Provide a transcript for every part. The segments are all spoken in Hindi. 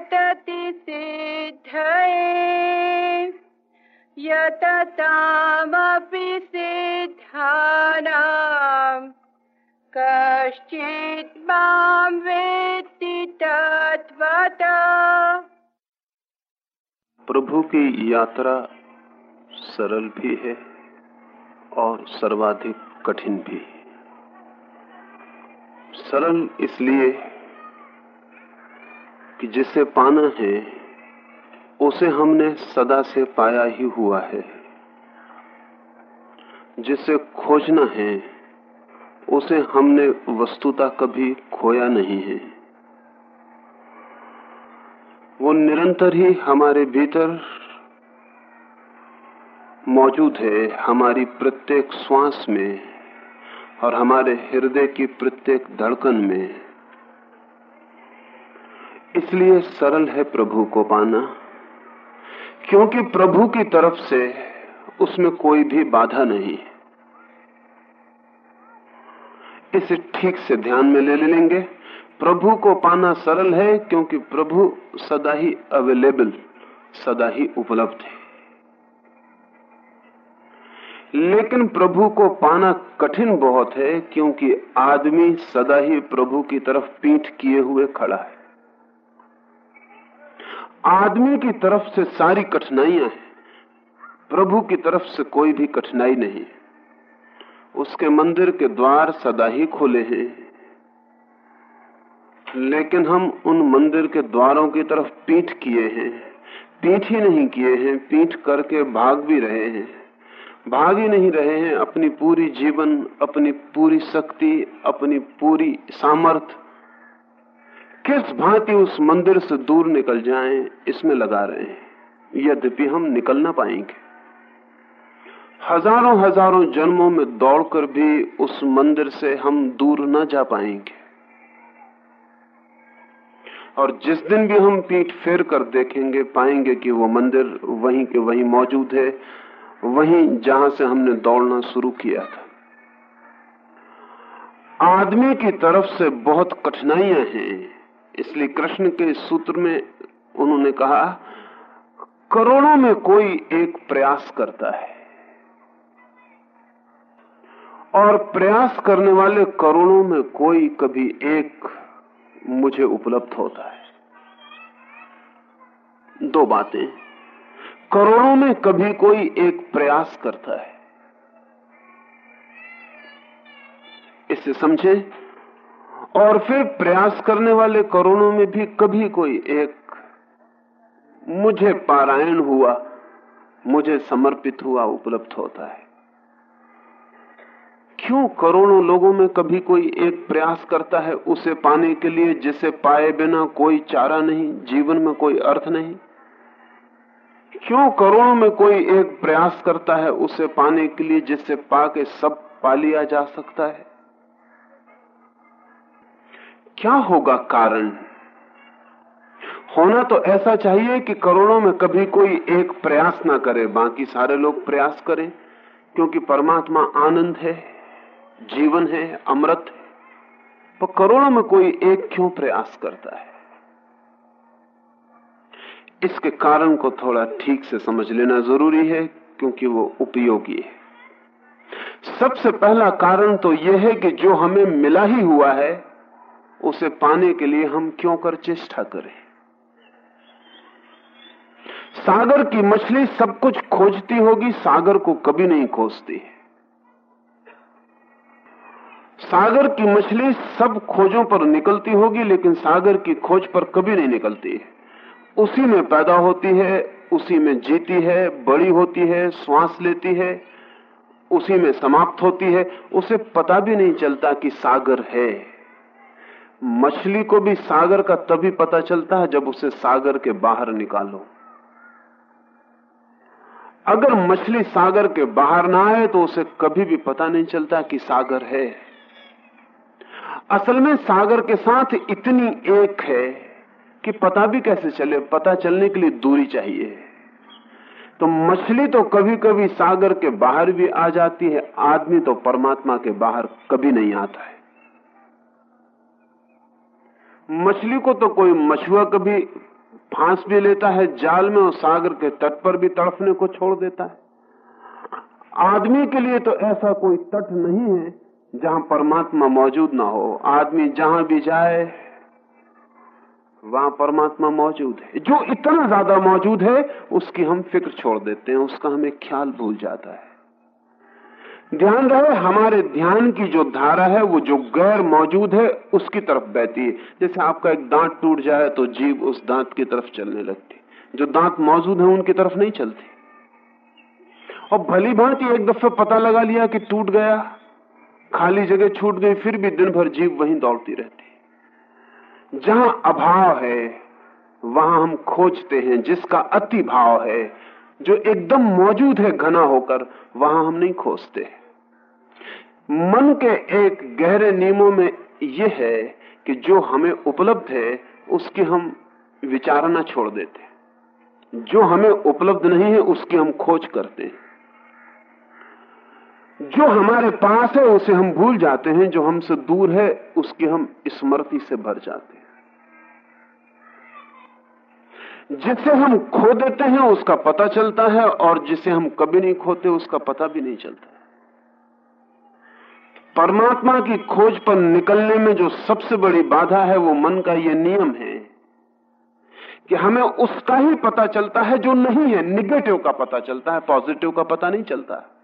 यतति सिद्धये। यततामपि सिद्धानाम्। कश्चित् माँ वेत्ति तत्त्वता प्रभु की यात्रा सरल भी है और सर्वाधिक कठिन भी सरल इसलिए कि जिसे पाना है, उसे हमने सदा से पाया ही हुआ है। जिसे खोजना है, उसे हमने वस्तुता कभी खोया नहीं है। वो निरंतर ही हमारे भीतर मौजूद है, हमारी प्रत्येक श्वास में और हमारे हृदय की प्रत्येक धड़कन में। इसलिए सरल है प्रभु को पाना, क्योंकि प्रभु की तरफ़ से उसमें कोई भी बाधा नहीं है। इसे ठीक से ध्यान में ले लेंगे। प्रभु को पाना सरल है, क्योंकि प्रभु सदा ही अवेलेबल सदा ही उपलब्ध है। लेकिन प्रभु को पाना कठिन बहुत है, क्योंकि आदमी सदा ही प्रभु की तरफ़ पीठ किए हुए खड़ा है। आदमी की तरफ़ से सारी कठिनाइयाँ हैं। प्रभु की तरफ़ से कोई भी कठिनाई नहीं। उसके मंदिर के द्वार सदा ही खुले हैं। लेकिन हम उन मंदिर के द्वारों की तरफ़ पीठ किए हैं। पीठ ही नहीं किए हैं, पीठ करके भाग भी रहे हैं। भाग ही नहीं रहे हैं, अपनी पूरी जीवन, अपनी पूरी शक्ति, अपनी पूरी सामर्थ किस भांति उस मंदिर से दूर निकल जाएँ, इसमें लगा रहे हैं। यद्यपि हम निकल ना पाएँगे। हज़ारों हज़ारों जन्मों में दौड़कर भी उस मंदिर से हम दूर ना जा पाएँगे। और जिस दिन भी हम पीठ फेर कर देखेंगे, पाएँगे कि वो मंदिर वहीं के वहीं मौजूद है, वहीं जहाँ से हमने दौड़ना शुरू किया था। आदमी की तरफ़ से बहुत कठिनाइयाँ हैं। इसलिए कृष्ण के सूत्र में उन्होंने कहा, करोड़ों में कोई एक प्रयास करता है। और प्रयास करने वाले करोड़ों में कोई कभी एक मुझे उपलब्ध होता है। दो बातें। करोड़ों में कभी कोई एक प्रयास करता है। इसे समझे। और फिर प्रयास करने वाले करोड़ों में भी कभी कोई एक मुझे पारायण हुआ, मुझे समर्पित हुआ, उपलब्ध होता है। क्यों करोड़ों लोगों में कभी कोई एक प्रयास करता है उसे पाने के लिए, जिसे पाए बिना कोई चारा नहीं, जीवन में कोई अर्थ नहीं? क्यों करोड़ों में कोई एक प्रयास करता है उसे पाने के लिए जिससे पाके सब पा लिया जा सकता है? क्या होगा कारण? होना तो ऐसा चाहिए कि करोड़ों में कभी कोई एक प्रयास ना करे, बाकी सारे लोग प्रयास करें, क्योंकि परमात्मा आनंद है, जीवन है, अमृत है। पर करोड़ों में कोई एक क्यों प्रयास करता है? इसके कारण को थोड़ा ठीक से समझ लेना ज़रूरी है, क्योंकि वो उपयोगी है। सबसे पहला कारण तो यह है कि जो हमें मिला ही हुआ है उसे पाने के लिए हम क्यों कर चेष्टा करें? सागर की मछली सब कुछ खोजती होगी, सागर को कभी नहीं खोजती। है सागर की मछली सब खोजों पर निकलती होगी, लेकिन सागर की खोज पर कभी नहीं निकलती। है उसी में पैदा होती है, उसी में जीती है, बड़ी होती है, श्वास लेती है, उसी में समाप्त होती है। उसे पता भी नहीं चलता कि सागर है। मछली को भी सागर का तभी पता चलता है जब उसे सागर के बाहर निकालो। अगर मछली सागर के बाहर ना आए तो उसे कभी भी पता नहीं चलता कि सागर है। असल में सागर के साथ इतनी एक है कि पता भी कैसे चले, पता चलने के लिए दूरी चाहिए। तो मछली तो कभी कभी सागर के बाहर भी आ जाती है, आदमी तो परमात्मा के बाहर कभी नहीं आता है। मछली को तो कोई मछुआ कभी फांस भी लेता है, जाल में और सागर के तट पर भी तड़फने को छोड़ देता है। आदमी के लिए तो ऐसा कोई तट नहीं है जहाँ परमात्मा मौजूद ना हो। आदमी जहाँ भी जाए, वहाँ परमात्मा मौजूद है। जो इतना ज़्यादा मौजूद है, उसकी हम फ़िक्र छोड़ देते हैं, उसका हमें ख्याल भूल जाता है। ध्यान रहे, हमारे ध्यान की जो धारा है, वो जो गैर मौजूद है, उसकी तरफ़ बहती है। जैसे आपका एक दांत टूट जाए तो जीव उस दांत की तरफ़ चलने लगती जो दांत मौजूद है, उनकी तरफ़ नहीं चलती। और भली भांति एक दफे पता लगा लिया कि टूट गया, खाली जगह छूट गई, फिर भी दिन भर जीव वहीं दौड़ती रहती जहाँ अभाव है, वहाँ हम खोजते हैं, जिसका अति भाव है, जो एकदम मौजूद है, घना होकर, वहाँ हम नहीं खोजते मन के एक गहरे नियमों में यह है कि जो हमें उपलब्ध है, उसकी हम विचारना छोड़ देते। जो हमें उपलब्ध नहीं है, उसकी हम खोज करते हैं। जो हमारे पास है, उसे हम भूल जाते हैं, जो हमसे दूर है, उसकी हम स्मृति से भर जाते हैं। जिसे हम खो देते हैं, उसका पता चलता है, और जिसे हम कभी नहीं खोते, उसका पता भी नहीं चलता। परमात्मा की खोज पर निकलने में जो सबसे बड़ी बाधा है, वो मन का ये नियम है कि हमें उसका ही पता चलता है जो नहीं है। निगेटिव का पता चलता है पॉजिटिव का पता नहीं चलता।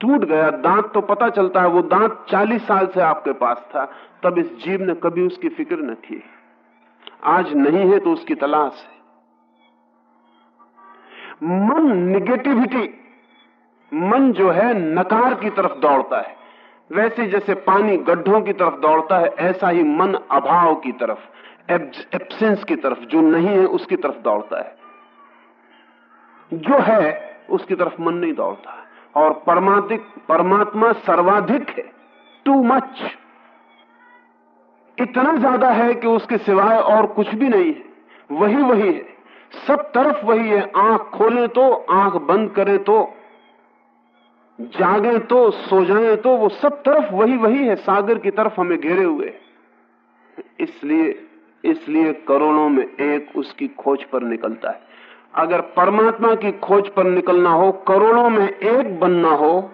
टूट गया, दांत तो पता चलता है, वो दांत चालीस साल से आपके पास था। तब इस जीव ने कभी उसकी फ़िक्र न की। आज नहीं है तो उसकी तलाश है। मन निगेटिविटी मन जो है, नकार की तरफ़ दौड़ता है। वैसे जैसे पानी गड्ढों की तरफ़ दौड़ता है, ऐसा ही मन अभाव की तरफ़ एब्सेंस की तरफ़, जो नहीं है, उसकी तरफ़ दौड़ता है। जो है, उसकी तरफ़ मन नहीं दौड़ता और परमाधिक परमात्मा सर्वाधिक है। टू मच इतना ज़्यादा है कि उसके सिवाय और कुछ भी नहीं है। वही वही है। सब तरफ़ वही है। आँख खोले तो आँख बंद करे तो जागे तो सो जाए तो वो सब तरफ़ वही वही है, सागर की तरफ़ हमें घेरे हुए इसलिए इसलिए करोड़ों में एक उसकी खोज पर निकलता है। अगर परमात्मा की खोज पर निकलना हो, करोड़ों में एक बनना हो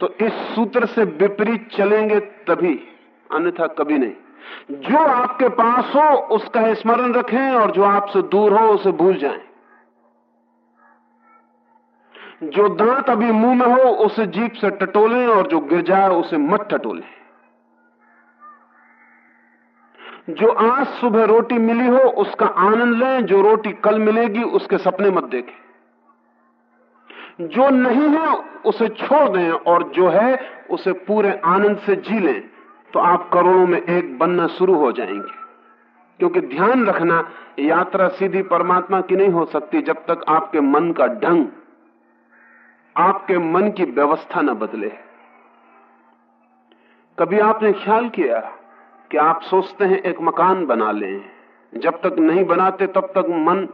तो इस सूत्र से विपरीत चलेंगे तभी, अन्यथा कभी नहीं। जो आपके पास हो, उसका स्मरण रखें और जो आपसे दूर हो, उसे भूल जाएँ। जो दांत अभी मुँह में हो, उसे जीप से टटोलें और जो गिर जाए, उसे मत टटोलें। जो आज सुबह रोटी मिली हो, उसका आनंद लें। जो रोटी कल मिलेगी, उसके सपने मत देखें। जो नहीं है, उसे छोड़ दें और जो है, उसे पूरे आनंद से जी लें। तो आप करोड़ों में एक बनना शुरू हो जाएँगे। क्योंकि ध्यान रखना, यात्रा सीधी परमात्मा की नहीं हो सकती जब तक आपके मन का ढंग आपके मन की व्यवस्था न बदले। कभी आपने ख्याल किया कि आप सोचते हैं एक मकान बना लें, जब तक नहीं बनाते तब तक मन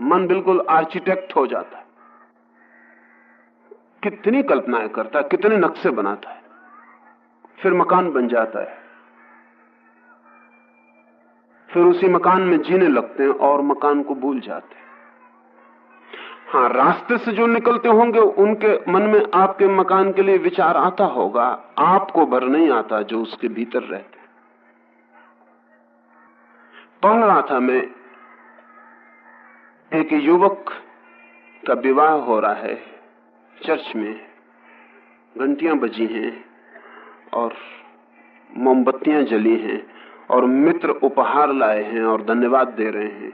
मन बिल्कुल आर्किटेक्ट हो जाता। है कितनी कल्पनाएँ करता है, कितने नक्शे बनाता है, फिर मकान बन जाता है। फिर उसी मकान में जीने लगते हैं और मकान को भूल जाते हैं। हाँ रास्ते से जो निकलते होंगे, उनके मन में आपके मकान के लिए विचार आता होगा। आपको भर नहीं आता जो उसके भीतर रहते पढ़ रहा था मैं, एक युवक का विवाह हो रहा है, चर्च में। घंटियाँ बजी हैं और मोमबत्तियाँ जली हैं और मित्र उपहार लाए हैं और धन्यवाद दे रहे हैं।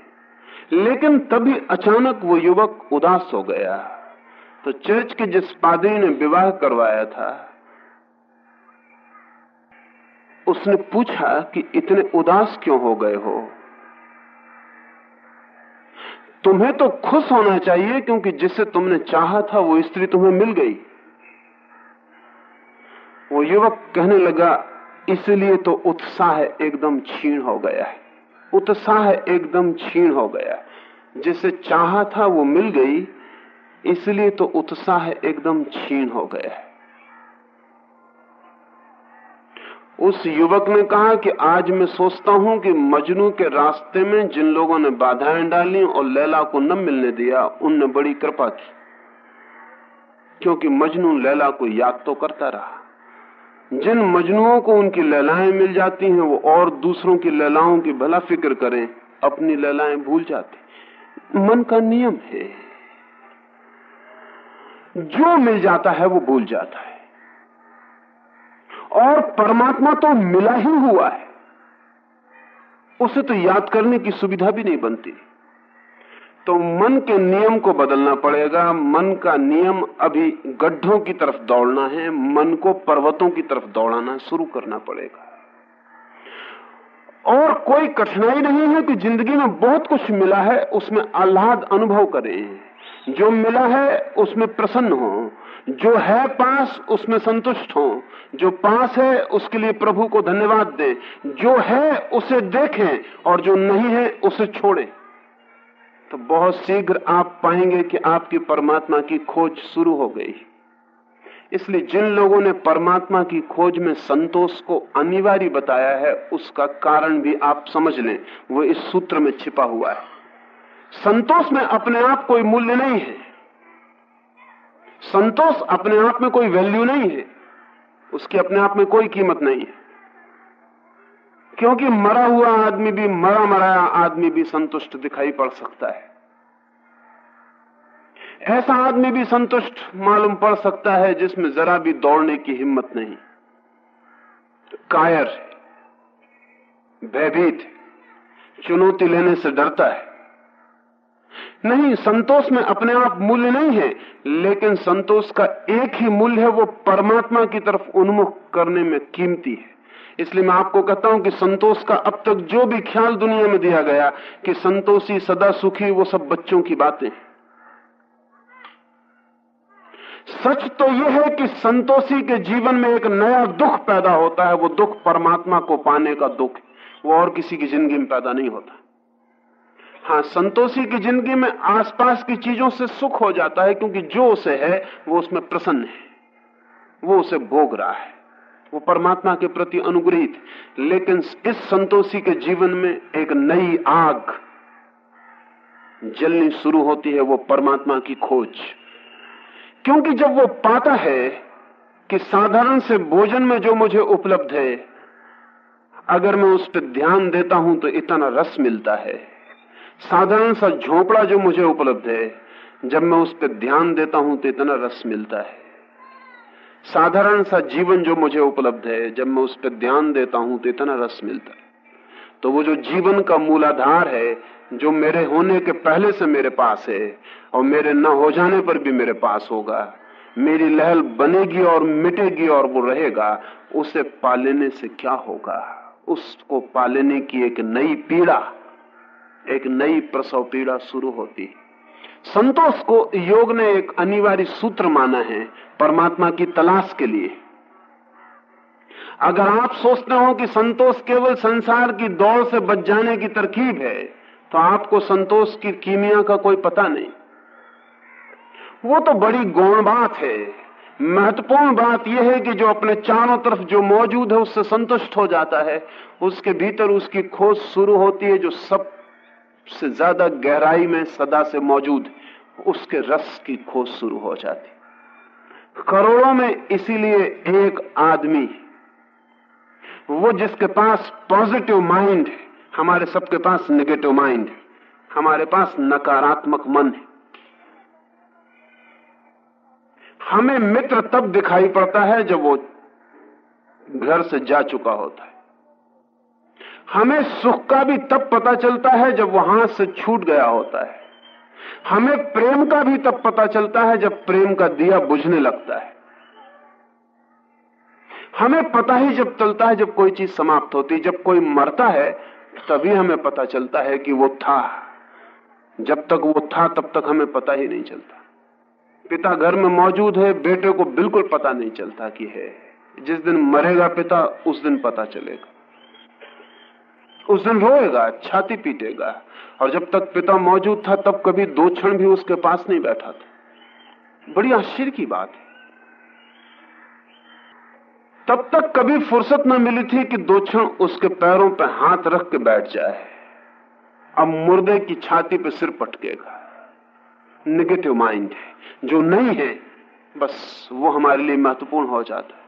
लेकिन तभी अचानक वो युवक उदास हो गया। तो चर्च के जिस पादरी ने विवाह करवाया था, उसने पूछा कि इतने उदास क्यों हो गए हो? तुम्हें तो खुश होना चाहिए क्योंकि जिसे तुमने चाहा था वो स्त्री तुम्हें मिल गई। वो युवक कहने लगा, इसलिए तो उत्साह एकदम छीण हो गया है। उत्साह एकदम छीण हो गया। जिसे चाहा था वो मिल गई, इसलिए तो उत्साह एकदम छीण हो गया। उस युवक ने कहा कि आज मैं सोचता हूँ कि मजनू के रास्ते में जिन लोगों ने बाधाएँ डाली और लैला को न मिलने दिया, उनने बड़ी कृपा की। क्योंकि मजनू लैला को याद तो करता रहा। जिन मजनुओं को उनकी ललाएँ मिल जाती हैं, वो और दूसरों की ललाओं की भला फ़िक्र करें, अपनी ललाएँ भूल जाते मन का नियम है। जो मिल जाता है, वो भूल जाता है। और परमात्मा तो मिला ही हुआ है। उसे तो याद करने की सुविधा भी नहीं बनती। तो मन के नियम को बदलना पड़ेगा। मन का नियम अभी गड्ढों की तरफ़ दौड़ना है, मन को पर्वतों की तरफ़ दौड़ाना शुरू करना पड़ेगा। और कोई कठिनाई नहीं है कि ज़िंदगी में बहुत कुछ मिला है, उसमें आह्लाद अनुभव करें। जो मिला है, उसमें प्रसन्न हो। जो है पास, उसमें संतुष्ट हो। जो पास है, उसके लिए प्रभु को धन्यवाद दें। जो है, उसे देखें और जो नहीं है, उसे छोड़ें। तो बहुत शीघ्र आप पाएँगे कि आपकी परमात्मा की खोज शुरू हो गई। इसलिए जिन लोगों ने परमात्मा की खोज में संतोष को अनिवार्य बताया है, उसका कारण भी आप समझ लें, वो इस सूत्र में छिपा हुआ है। संतोष में अपने आप कोई मूल्य नहीं है। संतोष अपने आप में कोई वैल्यू नहीं है। उसकी अपने आप में कोई कीमत नहीं है। क्योंकि मरा हुआ आदमी भी, मरा मराया आदमी भी संतुष्ट दिखाई पड़ सकता है। ऐसा आदमी भी संतुष्ट मालूम पड़ सकता है जिसमें जरा भी दौड़ने की हिम्मत नहीं। कायर भयभीत चुनौती लेने से डरता है। नहीं, संतोष में अपने आप मूल्य नहीं है, लेकिन संतोष का एक ही मूल्य है, वो परमात्मा की तरफ़ उन्मुख करने में कीमती है। इसलिए मैं आपको कहता हूँ कि संतोष का अब तक जो भी ख्याल दुनिया में दिया गया कि संतोषी सदा सुखी, वो सब बच्चों की बातें सच तो यह है कि संतोषी के जीवन में एक नया दुख पैदा होता है, वो दुख परमात्मा को पाने का दुख वो और किसी की ज़िंदगी में पैदा नहीं होता। हाँ संतोषी की ज़िंदगी में आसपास की चीज़ों से सुख हो जाता है, क्योंकि जो उसे है, वो उसमें प्रसन्न है। वो उसे भोग रहा है। वो परमात्मा के प्रति अनुग्रहित, लेकिन इस संतोषी के जीवन में एक नई आग जलनी शुरू होती है, वो परमात्मा की खोज। क्योंकि जब वो पाता है कि साधारण से भोजन में जो मुझे उपलब्ध है, अगर मैं उस पर ध्यान देता हूँ तो इतना रस मिलता है। साधारण सा झोपड़ा जो मुझे उपलब्ध है, जब मैं उस पर ध्यान देता हूँ तो इतना रस मिलता है। साधारण सा जीवन जो मुझे उपलब्ध है, जब मैं उस पर ध्यान देता हूँ तो इतना रस मिलता है। तो वो जो जीवन का मूलाधार है, जो मेरे होने के पहले से मेरे पास है, और मेरे न हो जाने पर भी मेरे पास होगा, मेरी लहल बनेगी और मिटेगी और वो रहेगा, उसे पालेने से क्या होगा? उसको पालेने की एक नई पीड़ा, एक नई प्रसव पीड़ा शुरू होती संतोष को योग ने एक अनिवार्य सूत्र माना है परमात्मा की तलाश के लिए। अगर आप सोचते हो कि संतोष केवल संसार की दौड़ से बच जाने की तरकीब है तो आपको संतोष की कीमिया का कोई पता नहीं। वो तो बड़ी गौण बात है। महत्वपूर्ण बात यह है कि जो अपने चारों तरफ़ जो मौजूद है, उससे संतुष्ट हो जाता है। उसके भीतर उसकी खोज शुरू होती है जो सबसे ज़्यादा गहराई में सदा से मौजूद उसके रस की खोज शुरू हो जाती करोड़ों में इसीलिए एक आदमी वो जिसके पास पॉजिटिव माइंड है, हमारे सबके पास नेगेटिव माइंड है, हमारे पास नकारात्मक मन है। हमें मित्र तब दिखाई पड़ता है जब वो घर से जा चुका होता है। हमें सुख का भी तब पता चलता है जब वो हाथ से छूट गया होता है। हमें प्रेम का भी तब पता चलता है जब प्रेम का दिया बुझने लगता है। हमें पता ही जब चलता है जब कोई चीज़ समाप्त होती, जब कोई मरता है, तभी हमें पता चलता है कि वो था। जब तक वो था, तब तक हमें पता ही नहीं चलता। पिता घर में मौजूद है, बेटे को बिल्कुल पता नहीं चलता कि है। जिस दिन मरेगा पिता, उस दिन पता चलेगा। उस दिन रोएगा, छाती पीटेगा। और जब तक पिता मौजूद था, तब कभी दो क्षण भी उसके पास नहीं बैठा था। बड़ी आश्चर्य की बात है। तब तक कभी फुर्सत न मिली थी कि दो क्षण उसके पैरों पर हाथ रख के बैठ जाए। अब मुर्दे की छाती पर सिर पटकेगा। निगेटिव माइंड है। जो नहीं है, बस वो हमारे लिए महत्वपूर्ण हो जाता है।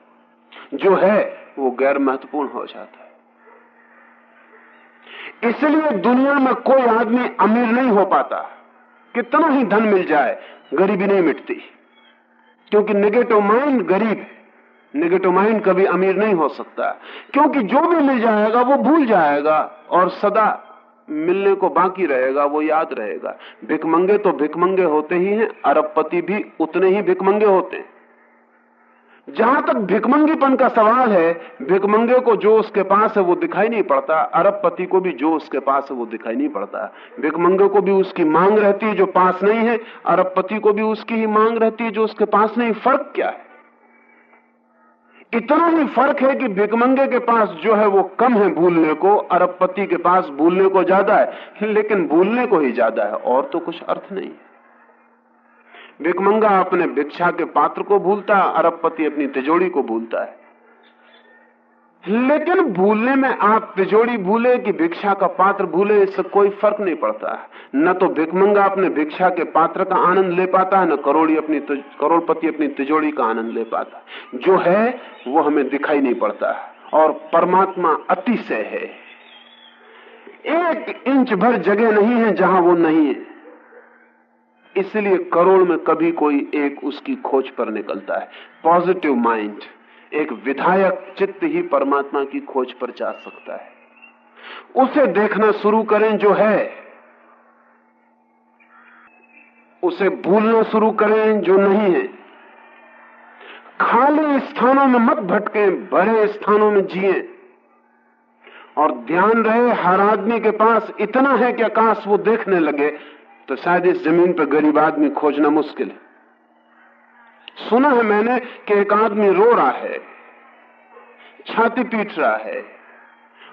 जो है, वो गैर महत्वपूर्ण हो जाता है। इसलिए दुनिया में कोई आदमी अमीर नहीं हो पाता। कितना ही धन मिल जाए, गरीबी नहीं मिटती। क्योंकि निगेटिव माइंड गरीब है। नेगेटिव माइंड कभी अमीर नहीं हो सकता। क्योंकि जो भी मिल जाएगा, वो भूल जाएगा और सदा मिलने को बाकी रहेगा, वो याद रहेगा। भिकमंगे तो भिकमंगे होते ही हैं, अरबपति भी उतने ही भिकमंगे होते हैं। जहाँ तक भिकमंगीपन का सवाल है, भिकमंगे को जो उसके पास है वो दिखाई नहीं पड़ता। अरबपति को भी जो उसके पास है वो दिखाई नहीं पड़ता। भिकमंगे को भी उसकी मांग रहती है जो पास नहीं है, अरबपति को भी उसकी ही मांग रहती है जो उसके पास नहीं। फ़र्क क्या है? इतना ही फ़र्क है कि भिकमंगे के पास जो है वो कम है भूलने को, अरबपति के पास भूलने को ज़्यादा है, लेकिन भूलने को ही ज़्यादा है, और तो कुछ अर्थ नहीं भिकमंगा अपने भिक्षा के पात्र को भूलता है, अरबपति अपनी तिजोड़ी को भूलता है। लेकिन भूलने में आप तिजोड़ी भूले कि भिक्षा का पात्र भूले, इससे कोई फ़र्क नहीं पड़ता है। न तो भिकमंगा अपने भिक्षा के पात्र का आनंद ले पाता है, न करोड़ी अपनी करोड़पति अपनी तिजोड़ी का आनंद ले पाता जो है, वो हमें दिखाई नहीं पड़ता और परमात्मा अतिशय है। एक इंच भर जगह नहीं है जहाँ वो नहीं है। इसलिए करोड़ में कभी कोई एक उसकी खोज पर निकलता है। पॉजिटिव माइंड एक विधायक चित्त ही परमात्मा की खोज पर जा सकता है। उसे देखना शुरू करें जो है। उसे भूलना शुरू करें जो नहीं है। खाली स्थानों में मत भटके, बड़े स्थानों में जिए। और ध्यान रहे, हर आदमी के पास इतना है कि आकाश वो देखने लगे। तो शायद इस ज़मीन पर गरीब आदमी खोजना मुश्किल है। सुना है मैंने कि एक आदमी रो रहा है, छाती पीट रहा है,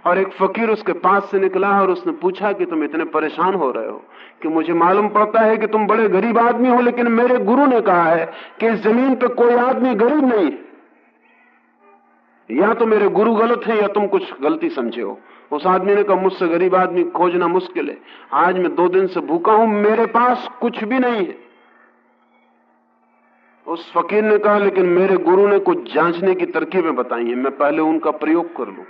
और एक फकीर उसके पास से निकला और उसने पूछा कि तुम इतने परेशान हो रहे हो कि मुझे मालूम पड़ता है कि तुम बड़े गरीब आदमी हो, लेकिन मेरे गुरु ने कहा है कि इस ज़मीन पर कोई आदमी गरीब नहीं या तो मेरे गुरु गलत है या तुम कुछ गलती समझे हो। उस आदमी ने कहा, मुझसे गरीब आदमी खोजना मुश्किल है। आज मैं दो दिन से भूखा हूँ, मेरे पास कुछ भी नहीं है। उस फकीर ने कहा, लेकिन मेरे गुरु ने कुछ जांचने की तरकीबें बताई हैं, मैं पहले उनका प्रयोग कर लू।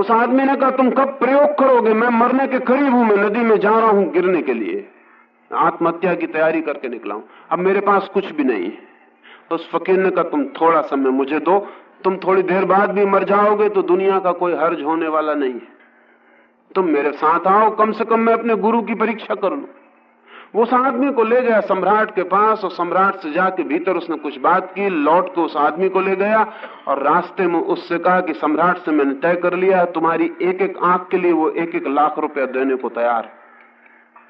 उस आदमी ने कहा, तुम कब प्रयोग करोगे? मैं मरने के करीब हूँ, मैं नदी में जा रहा हूँ गिरने के लिए। आत्महत्या की तैयारी करके निकला हूँ। अब मेरे पास कुछ भी नहीं है। तो उस फकीर ने कहा, तुम थोड़ा समय मुझे दो। तुम थोड़ी देर बाद भी मर जाओगे तो दुनिया का कोई हर्ज होने वाला नहीं है। तुम मेरे साथ आओ, कम से कम मैं अपने गुरु की परीक्षा कर लू। वो उस आदमी को ले गया सम्राट के पास और सम्राट से जाके भीतर उसने कुछ बात की, लौट के उस आदमी को ले गया और रास्ते में उससे कहा कि, सम्राट से मैंने तय कर लिया तुम्हारी एक एक आँख के लिए वो एक एक लाख रुपया देने को तैयार है।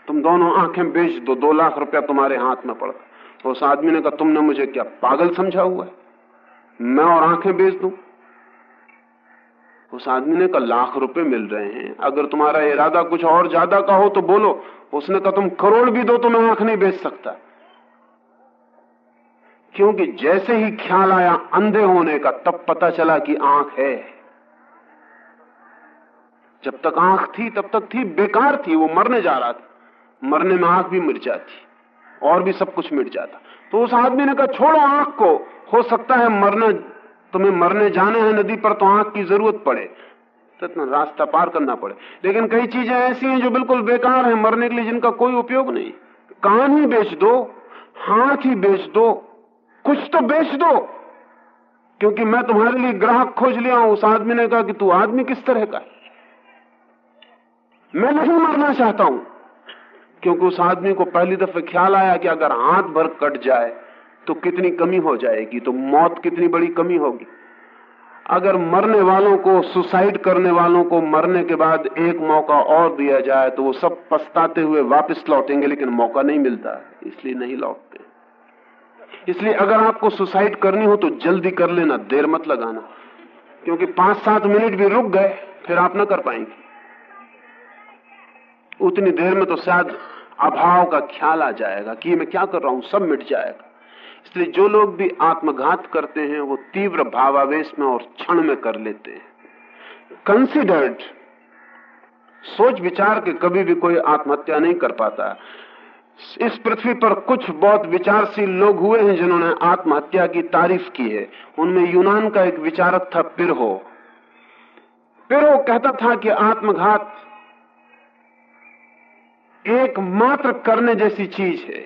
तुम दोनों आँखें बेच दो दो लाख रुपया तुम्हारे हाथ में पड़ता तो उस आदमी ने कहा, तुमने मुझे क्या पागल समझा हुआ है? मैं और आँखें बेच दू? उस आदमी ने कहा, लाख रुपए मिल रहे हैं। अगर तुम्हारा इरादा कुछ और ज़्यादा का हो तो बोलो। उसने कहा, तुम करोड़ भी दो तो मैं आँख नहीं बेच सकता। क्योंकि जैसे ही ख्याल आया अंधे होने का, तब पता चला कि आँख है। जब तक आँख थी, तब तक थी, बेकार थी, वो मरने जा रहा था। मरने में आँख भी मिट जाती और भी सब कुछ मिट जाता। तो उस आदमी ने कहा, छोड़ो आँख को, हो सकता है मरना, तुम्हें मरने जाना है नदी पर तो आँख की ज़रूरत पड़े। तो इतना रास्ता पार करना पड़े। लेकिन कई चीज़ें ऐसी हैं जो बिल्कुल बेकार हैं मरने के लिए, जिनका कोई उपयोग नहीं। कान ही बेच दो, हाथ ही बेच दो, कुछ तो बेच दो। क्योंकि मैं तुम्हारे लिए ग्राहक खोज लिया हूँ। उस आदमी ने कहा कि तू आदमी किस तरह का मैं नहीं मरना चाहता हूँ। क्योंकि उस आदमी को पहली दफे ख्याल आया कि अगर हाथ भर कट जाए तो कितनी कमी हो जाएगी तो मौत कितनी बड़ी कमी होगी। अगर मरने वालों को, सुसाइड करने वालों को मरने के बाद एक मौका और दिया जाए तो वो सब पछताते हुए वापस लौटेंगे, लेकिन मौका नहीं मिलता, इसलिए नहीं लौटते। इसलिए अगर आपको सुसाइड करनी हो तो जल्दी कर लेना, देर मत लगाना। क्योंकि पाँच सात मिनट भी रुक गए, फिर आप ना कर पाएँगे। उतनी देर में तो शायद अभाव का ख्याल आ जाएगा कि मैं क्या कर रहा हूँ, सब मिट जाएगा। इसलिए जो लोग भी आत्मघात करते हैं, वो तीव्र भावावेश में और क्षण में कर लेते हैं। कंसिडर्ड सोच विचार के कभी भी कोई आत्महत्या नहीं कर पाता। इस पृथ्वी पर कुछ बहुत विचारशील लोग हुए हैं जिन्होंने आत्महत्या की तारीफ़ की है। उनमें यूनान का एक विचारक था पिरहो। पिरहो कहता था कि आत्मघात एकमात्र करने जैसी चीज़ है।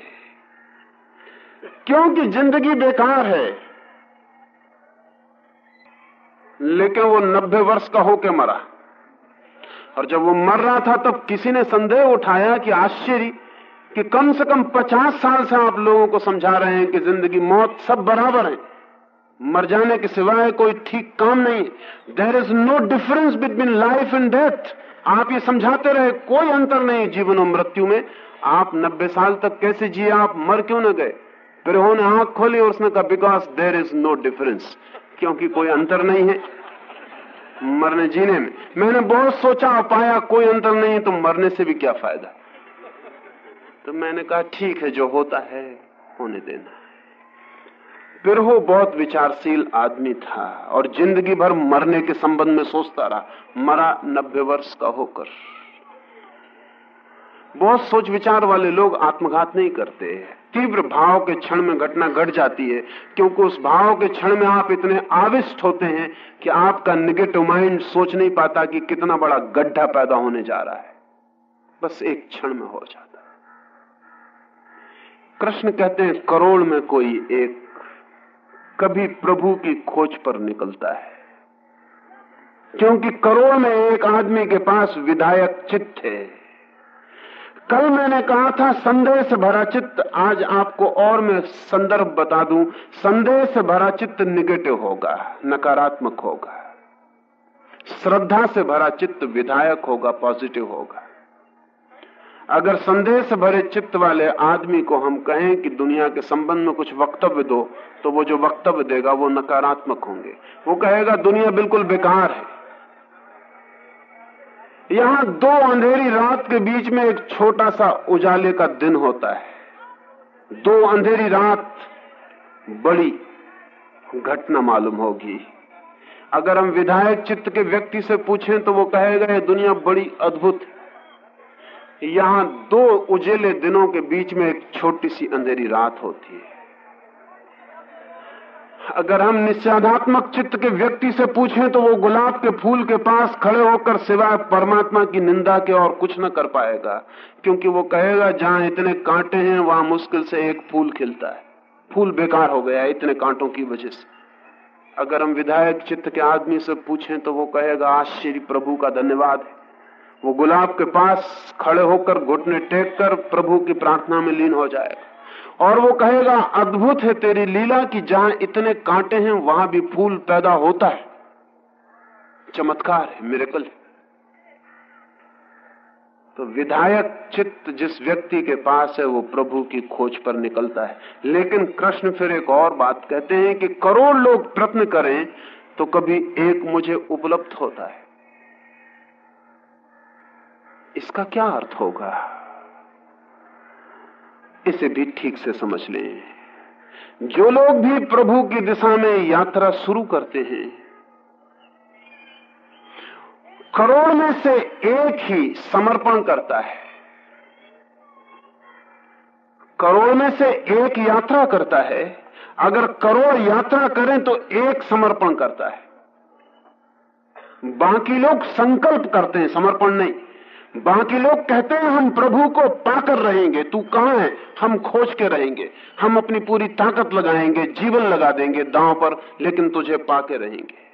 क्योंकि ज़िंदगी बेकार है, लेकिन वो नब्बे वर्ष का होके मरा। और जब वो मर रहा था, तब किसी ने संदेह उठाया कि आश्चर्य कि कम से कम पचास साल से आप लोगों को समझा रहे हैं कि ज़िंदगी मौत सब बराबर है। मर जाने के सिवाय कोई ठीक काम नहीं। There is no difference between life and death आप ये समझाते रहे, कोई अंतर नहीं जीवन और मृत्यु में। आप नब्बे साल तक कैसे जिए, आप मर क्यों न गए? फिर उन्होंने आँख खोली और उसने कहा because there is no difference क्योंकि कोई अंतर नहीं है मरने जीने में। मैंने बहुत सोचा और पाया कोई अंतर नहीं तो मरने से भी क्या फ़ायदा? तो मैंने कहा, ठीक है, जो होता है, होने देना वो बहुत विचारशील आदमी था और ज़िंदगी भर मरने के संबंध में सोचता रहा, मरा नब्बे वर्ष का होकर। बहुत सोच विचार वाले लोग आत्मघात नहीं करते तीव्र भाव के क्षण में घटना घट गट जाती है, क्योंकि उस भाव के क्षण में आप इतने आविष्ट होते हैं कि आपका निगेटिव माइंड सोच नहीं पाता कि कितना बड़ा गड्ढा पैदा होने जा रहा है। बस एक क्षण में हो जाता है। कृष्ण कहते हैं, करोड़ में कोई एक कभी प्रभु की खोज पर निकलता है। क्योंकि करोड़ में एक आदमी के पास विधायक चित्त है। कल मैंने कहा था, संदेश भरा चित्त, आज आपको और मैं संदर्भ बता दूँ, संदेश भरा चित्त निगेटिव होगा, नकारात्मक होगा। श्रद्धा से भरा चित्त विधायक होगा पॉजिटिव होगा। अगर संदेश भरे चित्त वाले आदमी को हम कहें कि दुनिया के संबंध में कुछ वक्तव्य दो तो वो जो वक्तव्य देगा वो नकारात्मक होंगे। वो कहेगा, दुनिया बिल्कुल बेकार है। यहाँ दो अंधेरी रात के बीच में एक छोटा सा उजाले का दिन होता है। दो अंधेरी रात, बड़ी घटना मालूम होगी। अगर हम विधायक चित्त के व्यक्ति से पूछें तो वो कहेगा, ये दुनिया बड़ी अद्भुत है। यहाँ दो उजेले दिनों के बीच में एक छोटी सी अंधेरी रात होती है। अगर हम निश्चयात्मक चित्त के व्यक्ति से पूछें तो वो गुलाब के फूल के पास खड़े होकर सिवाय परमात्मा की निंदा के और कुछ न कर पाएगा, क्योंकि वो कहेगा, जहाँ इतने कांटे हैं, वहाँ मुश्किल से एक फूल खिलता है। फूल बेकार हो गया इतने कांटों की वजह से। अगर हम विधायक चित्त के आदमी से पूछें तो वो कहेगा आश्चर्य प्रभु का धन्यवाद है। वो गुलाब के पास खड़े होकर घुटने टेक कर प्रभु की प्रार्थना में लीन हो जाएगा। और वो कहेगा, अद्भुत है तेरी लीला कि जहाँ इतने कांटे हैं, वहाँ भी फूल पैदा होता है। चमत्कार है मेरेकल तो विधायक चित्त जिस व्यक्ति के पास है, वो प्रभु की खोज पर निकलता है। लेकिन कृष्ण फिर एक और बात कहते हैं कि करोड़ लोग प्रत्न करें तो कभी एक मुझे उपलब्ध होता है। इसका क्या अर्थ होगा? इसे भी ठीक से समझ लें। जो लोग भी प्रभु की दिशा में यात्रा शुरू करते हैं, करोड़ में से एक ही समर्पण करता है। करोड़ में से एक यात्रा करता है। अगर करोड़ यात्रा करें तो एक समर्पण करता है। बाकी लोग संकल्प करते हैं, समर्पण नहीं। बाकी लोग कहते हैं, हम प्रभु को पाकर रहेंगे। तू कहाँ है? हम खोज के रहेंगे। हम अपनी पूरी ताकत लगाएँगे, जीवन लगा देंगे दांव पर, लेकिन तुझे पाके रहेंगे।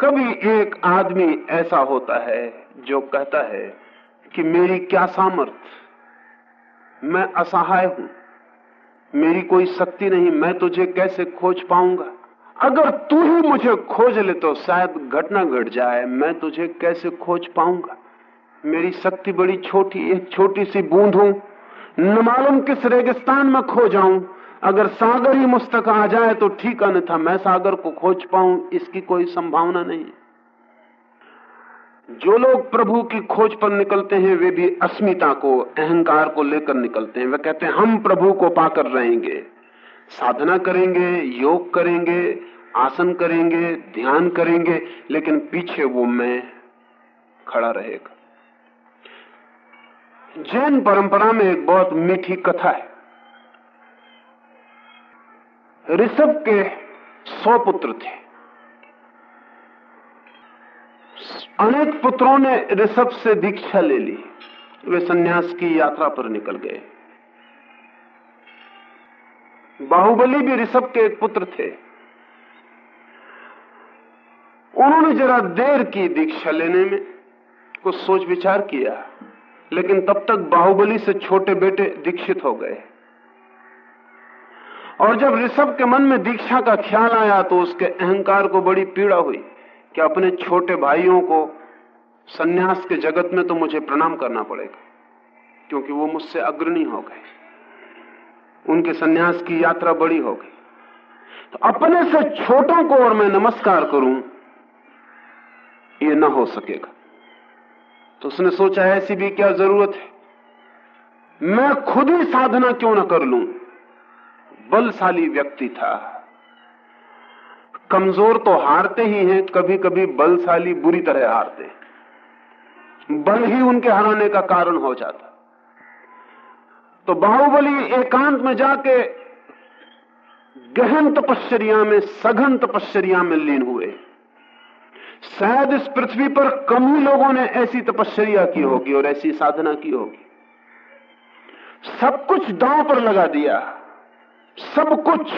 कभी एक आदमी ऐसा होता है जो कहता है कि, मेरी क्या सामर्थ? मैं असहाय हूँ। मेरी कोई शक्ति नहीं। मैं तुझे कैसे खोज पाऊँगा? अगर तू ही मुझे खोज ले तो शायद घटना घट गट जाए। मैं तुझे कैसे खोज पाऊँगा? मेरी शक्ति बड़ी छोटी, एक छोटी सी बूंद हूँ। न मालूम किस रेगिस्तान में खो जाऊँ। अगर सागर ही मुझ तक आ जाए तो ठीक अन्यथा मैं सागर को खोज पाऊँ, इसकी कोई संभावना नहीं जो लोग प्रभु की खोज पर निकलते हैं, वे भी अस्मिता को, अहंकार को लेकर निकलते हैं। वे कहते हैं, हम प्रभु को पाकर रहेंगे। साधना करेंगे, योग करेंगे, आसन करेंगे, ध्यान करेंगे, लेकिन पीछे वो मैं खड़ा रहेगा। जैन परंपरा में एक बहुत मीठी कथा है। ऋषभ के सौ पुत्र थे। अनेक पुत्रों ने ऋषभ से दीक्षा ले ली। वे सन्यास की यात्रा पर निकल गए। बाहुबली भी ऋषभ के एक पुत्र थे। उन्होंने जरा देर की दीक्षा लेने में कुछ सोच विचार किया। लेकिन तब तक बाहुबली से छोटे बेटे दीक्षित हो गए। और जब ऋषभ के मन में दीक्षा का ख्याल आया तो उसके अहंकार को बड़ी पीड़ा हुई कि अपने छोटे भाइयों को सन्यास के जगत में तो मुझे प्रणाम करना पड़ेगा, क्योंकि वो मुझसे अग्रणी हो गए। उनके सन्यास की यात्रा बड़ी हो गई। तो अपने से छोटों को और मैं नमस्कार करूँ, ये ना हो सकेगा। तो उसने सोचा ऐसी भी क्या ज़रूरत है? मैं खुद ही साधना क्यों ना कर लू? बलशाली व्यक्ति था। कमज़ोर तो हारते ही हैं कभी कभी बलशाली बुरी तरह हारते बल ही उनके हराने का कारण हो जाता। तो बाहुबली एकांत में जाके गहन तपश्चर्या में, सघन तपश्चर्या में लीन हुए। शायद इस पृथ्वी पर कम ही लोगों ने ऐसी तपश्चर्या की होगी और ऐसी साधना की होगी। सब कुछ दांव पर लगा दिया। सब कुछ।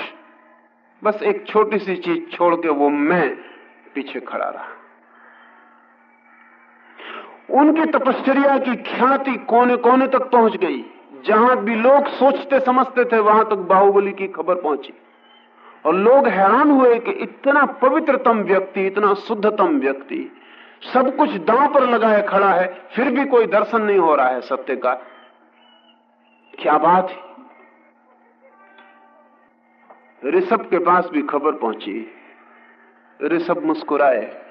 बस एक छोटी सी चीज़ छोड़ के वो मैं पीछे खड़ा रहा। उनकी तपश्चर्या की ख्याति कोने कोने तक पहुँच गई। जहाँ भी लोग सोचते समझते थे, वहाँ तक बाहुबली की खबर पहुँची। और लोग हैरान हुए कि इतना पवित्रतम व्यक्ति, इतना शुद्धतम व्यक्ति सब कुछ दांव पर लगाए खड़ा है, फिर भी कोई दर्शन नहीं हो रहा है सत्य का। क्या बात है? ऋषभ के पास भी खबर पहुँची। ऋषभ मुस्कुराए।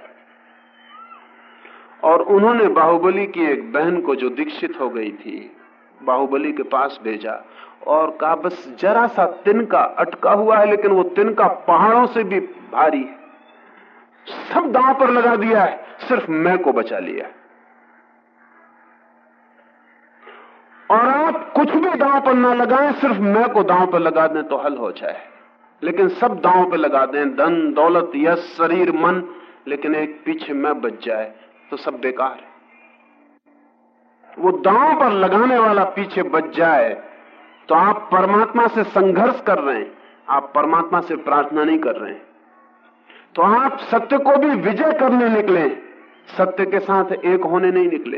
और उन्होंने बाहुबली की एक बहन को जो दीक्षित हो गई थी, बाहुबली के पास भेजा। और कहा बस जरा सा तिनका अटका हुआ है, लेकिन वो तिनका पहाड़ों से भी भारी है। सब दांव पर लगा दिया है, सिर्फ़ मैं को बचा लिया और आप कुछ भी दांव पर ना लगाएँ, सिर्फ़ मैं को दांव पर लगा दें तो हल हो जाए। लेकिन सब दांव पर लगा दें, धन, दौलत, यश, शरीर, मन, लेकिन एक पीछे मैं बच जाए तो सब बेकार है। वो दांव पर लगाने वाला पीछे बच जाए तो आप परमात्मा से संघर्ष कर रहे हैं। आप परमात्मा से प्रार्थना नहीं कर रहे हैं। तो आप सत्य को भी विजय करने निकले सत्य के साथ एक होने नहीं निकले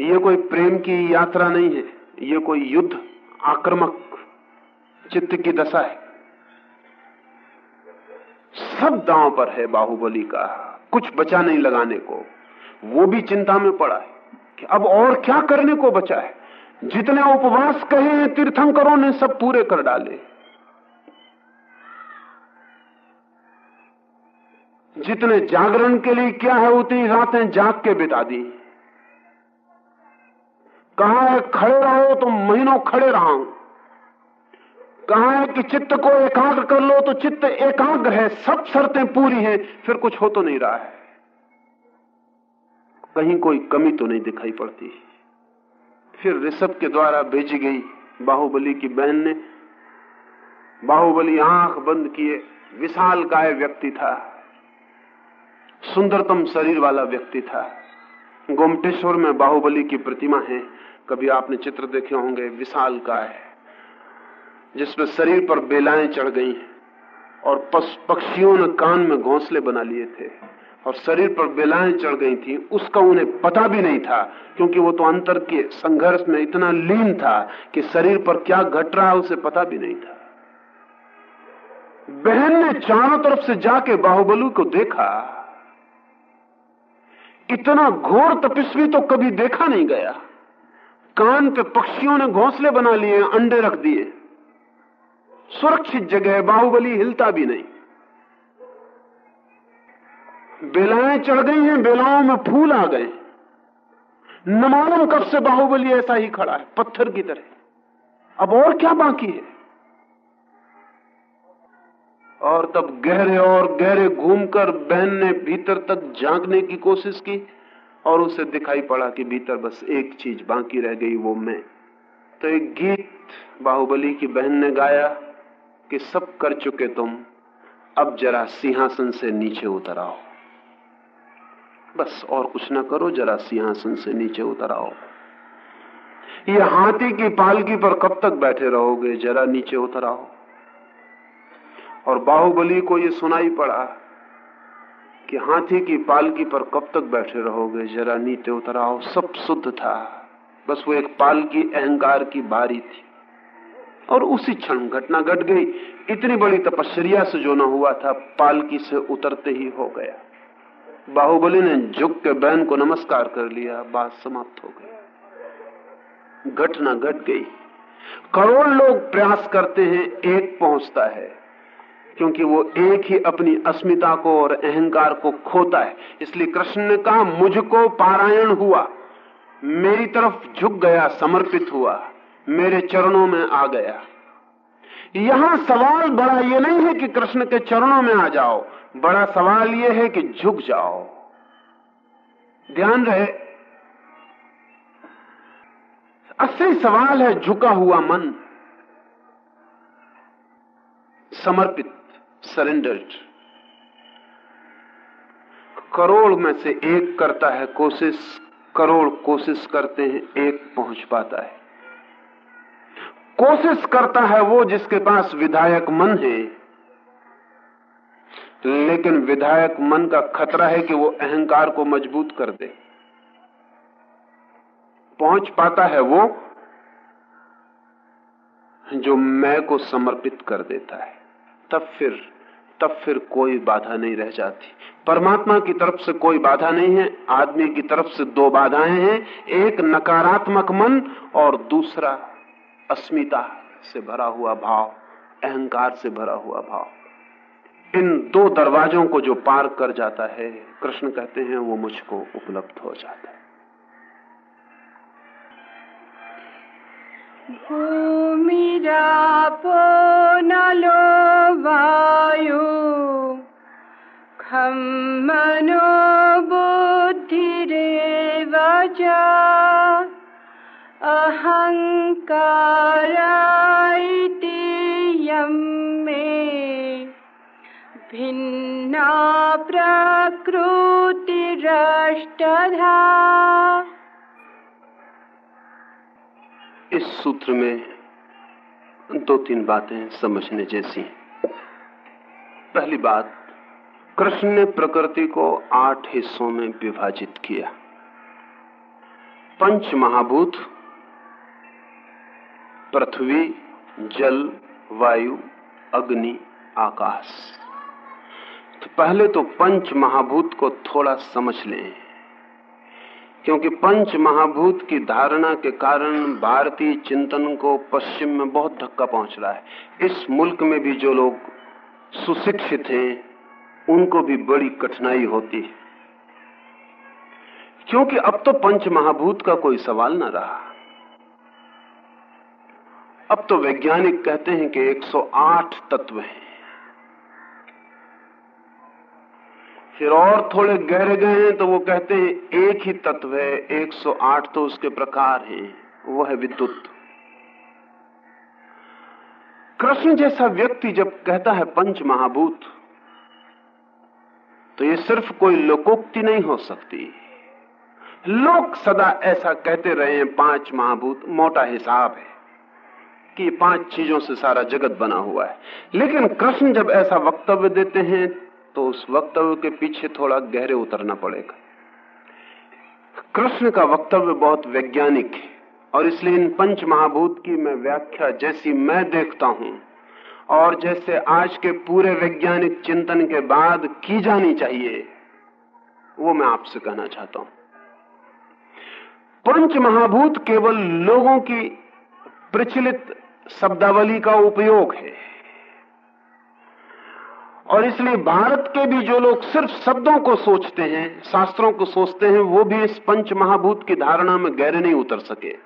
ये कोई प्रेम की यात्रा नहीं है। ये कोई युद्ध, आक्रमक चित्त की दशा है। सब दांव पर है बाहुबली का। कुछ बचा नहीं लगाने को। वो भी चिंता में पड़ा है कि अब और क्या करने को बचा है? जितने उपवास कहे हैं, तीर्थंकरों ने सब पूरे कर डाले। जितने जागरण के लिए क्या है, उतनी रातें जाग के बिता दी। कहा है, खड़े रहो तो महीनों खड़े रहा कहा है कि चित्त को एकाग्र कर लो तो चित्त एकाग्र है, सब शर्तें पूरी हैं, फिर कुछ हो तो नहीं रहा है। कहीं कोई कमी तो नहीं दिखाई पड़ती। फिर ऋषभ के द्वारा भेजी गई बाहुबली की बहन ने बाहुबली आँख बंद किए, विशाल काय व्यक्ति था, सुंदरतम शरीर वाला व्यक्ति था। गोमटेश्वर में बाहुबली की प्रतिमा है, कभी आपने चित्र देखे होंगे, विशाल काय, जिसमें शरीर पर बेलाएँ चढ़ गई और पक्षियों ने कान में घोंसले बना लिए थे। और शरीर पर बेलाएँ चढ़ गई थी, उसका उन्हें पता भी नहीं था, क्योंकि वो तो अंतर के संघर्ष में इतना लीन था कि शरीर पर क्या घट रहा है उसे पता भी नहीं था। बहन ने चारों तरफ़ से जाके बाहुबलू को देखा। इतना घोर तपस्वी तो कभी देखा नहीं गया। कान पे पक्षियों ने घोंसले बना लिए, अंडे रख दिए। सुरक्षित जगह, बाहुबली हिलता भी नहीं। बेलाएँ चढ़ गई हैं, बेलाओं में फूल आ गए। न मालूम कब से बाहुबली ऐसा ही खड़ा है, पत्थर की तरह। अब और क्या बाकी है? और तब गहरे और गहरे घूमकर बहन ने भीतर तक झांकने की कोशिश की, और उसे दिखाई पड़ा कि भीतर बस एक चीज़ बाकी रह गई, वो मैं। तो एक गीत बाहुबली की बहन ने गाया कि सब कर चुके तुम, अब जरा सिंहासन से नीचे उतर आओ। बस और कुछ ना करो, जरा सिंहासन से नीचे उतर आओ। ये हाथी की पालकी पर कब तक बैठे रहोगे? जरा नीचे उतर आओ। और बाहुबली को ये सुनाई पड़ा कि हाथी की पालकी पर कब तक बैठे रहोगे? जरा नीचे उतर आओ। सब शुद्ध था। बस वो एक पालकी अहंकार की बारी थी। और उसी क्षण घटना घट गट गई। इतनी बड़ी तपस्या से जो ना हुआ था, पालकी से उतरते ही हो गया। बाहुबली ने झुक के बहन को नमस्कार कर लिया, बात समाप्त हो गई। घटना घट गई। करोड़ लोग प्रयास करते हैं, एक पहुँचता है, क्योंकि वो एक ही अपनी अस्मिता को और अहंकार को खोता है। इसलिए कृष्ण ने कहा, मुझको पारायण हुआ। मेरी तरफ़ झुक गया, समर्पित हुआ। मेरे चरणों में आ गया। यहाँ सवाल बड़ा ये नहीं है कि कृष्ण के चरणों में आ जाओ। बड़ा सवाल यह है कि झुक जाओ। ध्यान रहे, असली सवाल है झुका हुआ मन। समर्पित सरेंडर्ड करोड़ में से एक करता है कोशिश, करोड़ कोशिश करते हैं, एक पहुँच पाता है। कोशिश करता है वो जिसके पास विधायक मन है लेकिन विधायक मन का खतरा है कि वो अहंकार को मज़बूत कर दे। पहुँच पाता है वो जो मैं को समर्पित कर देता है। तब फिर तब फिर कोई बाधा नहीं रह जाती। परमात्मा की तरफ़ से कोई बाधा नहीं है, आदमी की तरफ़ से दो बाधाएँ हैं, एक नकारात्मक मन और दूसरा अस्मिता से भरा हुआ भाव, अहंकार से भरा हुआ भाव। इन दो दरवाजों को जो पार कर जाता है, कृष्ण कहते हैं, वो मुझको उपलब्ध हो जाता है। भूमिरापो नलो वायु खं मनो बुद्धिरेव च भिन्ना प्रकृतिरष्टधा। इस सूत्र में दो तीन बातें समझने जैसी पहली बात, कृष्ण ने प्रकृति को आठ हिस्सों में विभाजित किया। पंच महाभूत, पृथ्वी, जल, वायु, अग्नि, आकाश। तो पहले तो पंच महाभूत को थोड़ा समझ लें। क्योंकि पंच महाभूत की धारणा के कारण भारतीय चिंतन को पश्चिम में बहुत धक्का पहुँच रहा है। इस मुल्क में भी जो लोग सुशिक्षित हैं, उनको भी बड़ी कठिनाई होती है। क्योंकि अब तो पंच महाभूत का कोई सवाल ना रहा। अब तो वैज्ञानिक कहते हैं कि 108 तत्व हैं। फिर और थोड़े गहरे गए हैं तो वो कहते हैं, एक ही तत्व है 108 तो उसके प्रकार हैं वो है विद्युत। कृष्ण जैसा व्यक्ति जब कहता है पंच महाभूत तो ये सिर्फ़ कोई लोकोक्ति नहीं हो सकती। लोग सदा ऐसा कहते रहे हैं, पाँच महाभूत, मोटा हिसाब है, कि पाँच चीज़ों से सारा जगत बना हुआ है। लेकिन कृष्ण जब ऐसा वक्तव्य देते हैं तो उस वक्तव्य के पीछे थोड़ा गहरे उतरना पड़ेगा। कृष्ण का वक्तव्य बहुत वैज्ञानिक है, और इसलिए इन पंच महाभूत की मैं व्याख्या जैसी मैं देखता हूँ, और जैसे आज के पूरे वैज्ञानिक चिंतन के बाद की जानी चाहिए, वो मैं आपसे कहना चाहता हूँ। पंच महाभूत केवल लोगों की प्रचलित शब्दावली का उपयोग है। और इसलिए भारत के भी जो लोग सिर्फ़ शब्दों को सोचते हैं, शास्त्रों को सोचते हैं, वो भी इस पंच महाभूत की धारणा में गहरे नहीं उतर सके।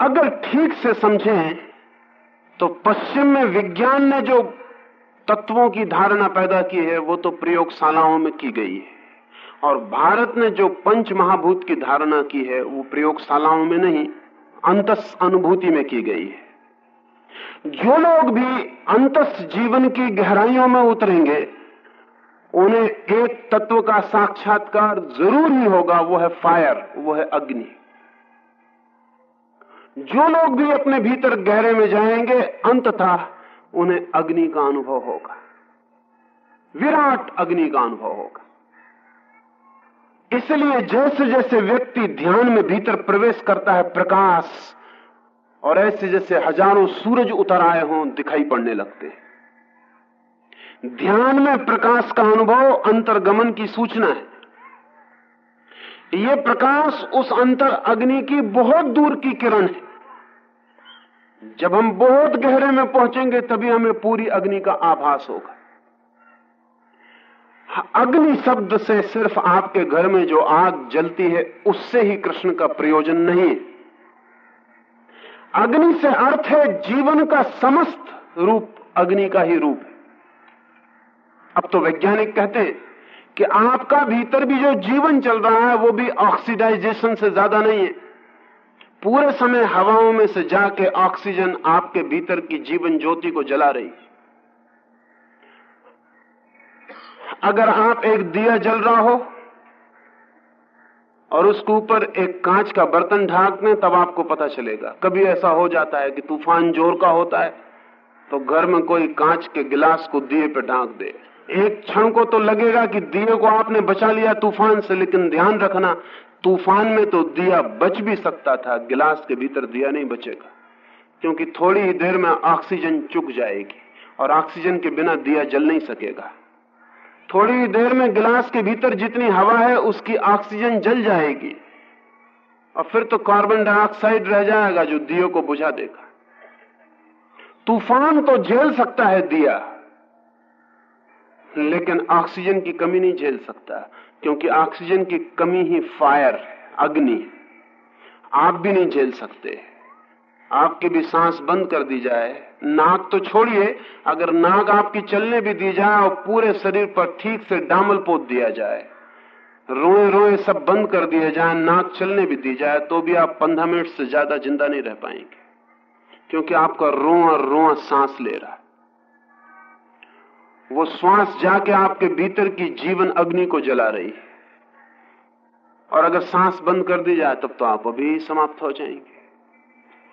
अगर ठीक से समझें तो पश्चिम में विज्ञान ने जो तत्वों की धारणा पैदा की है, वो तो प्रयोगशालाओं में की गई है। और भारत ने जो पंच महाभूत की धारणा की है, वो प्रयोगशालाओं में नहीं, अंतस अनुभूति में की गई है। जो लोग भी अंतस जीवन की गहराइयों में उतरेंगे, उन्हें एक तत्व का साक्षात्कार ज़रूर ही होगा, वो है फायर वो है अग्नि। जो लोग भी अपने भीतर गहरे में जाएँगे, अंततः उन्हें अग्नि का अनुभव होगा। विराट अग्नि का अनुभव होगा। इसलिए जैसे जैसे व्यक्ति ध्यान में भीतर प्रवेश करता है, प्रकाश और ऐसे जैसे हज़ारों सूरज उतर आए हों, दिखाई पड़ने लगते। हैं ध्यान में प्रकाश का अनुभव अंतर्गमन की सूचना है। यह प्रकाश उस अंतर अग्नि की बहुत दूर की किरण है। जब हम बहुत गहरे में पहुँचेंगे, तभी हमें पूरी अग्नि का आभास होगा। अग्नि शब्द से सिर्फ़ आपके घर में जो आग जलती है, उससे ही कृष्ण का प्रयोजन नहीं है। अग्नि से अर्थ है जीवन का समस्त रूप, अग्नि का ही रूप है। अब तो वैज्ञानिक कहते हैं कि आपका भीतर भी जो जीवन चल रहा है, वो भी ऑक्सीडाइजेशन से ज़्यादा नहीं है। पूरे समय हवाओं में से जाके ऑक्सीजन आपके भीतर की जीवन ज्योति को जला रही अगर आप एक दिया जल रहा हो और उसके ऊपर एक कांच का बर्तन ढाक दें तब आपको पता चलेगा। कभी ऐसा हो जाता है कि तूफ़ान ज़ोर का होता है तो घर में कोई कांच के गिलास को दिए पे ढाक दे। एक क्षण को तो लगेगा कि दिए को आपने बचा लिया तूफ़ान से, लेकिन ध्यान रखना, तूफ़ान में तो दिया बच भी सकता था, गिलास के भीतर दिया नहीं बचेगा। क्योंकि थोड़ी ही देर में ऑक्सीजन चुक जाएगी, और ऑक्सीजन के बिना दिया जल नहीं सकेगा। थोड़ी देर में गिलास के भीतर जितनी हवा है, उसकी ऑक्सीजन जल जाएगी। और फिर तो कार्बन डाइऑक्साइड रह जाएगा जो दियो को बुझा देगा। तूफ़ान तो झेल सकता है दिया, लेकिन ऑक्सीजन की कमी नहीं झेल सकता, क्योंकि ऑक्सीजन की कमी ही फायर अग्नि आप भी नहीं झेल सकते। आपकी भी सांस बंद कर दी जाए। नाक तो छोड़िए, अगर नाक आपकी चलने भी दी जाए और पूरे शरीर पर ठीक से डामल पोत दिया जाए। रोए रोए सब बंद कर दिए जाए, नाक चलने भी दी जाए तो भी आप पंद्रह मिनट से ज़्यादा ज़िंदा नहीं रह पाएँगे। क्योंकि आपका रोआ रोआ सांस ले रहा है। वो श्वास जाके आपके भीतर की जीवन अग्नि को जला रही है। और अगर सांस बंद कर दी जाए, तब तो आप अभी समाप्त हो जाएँगे।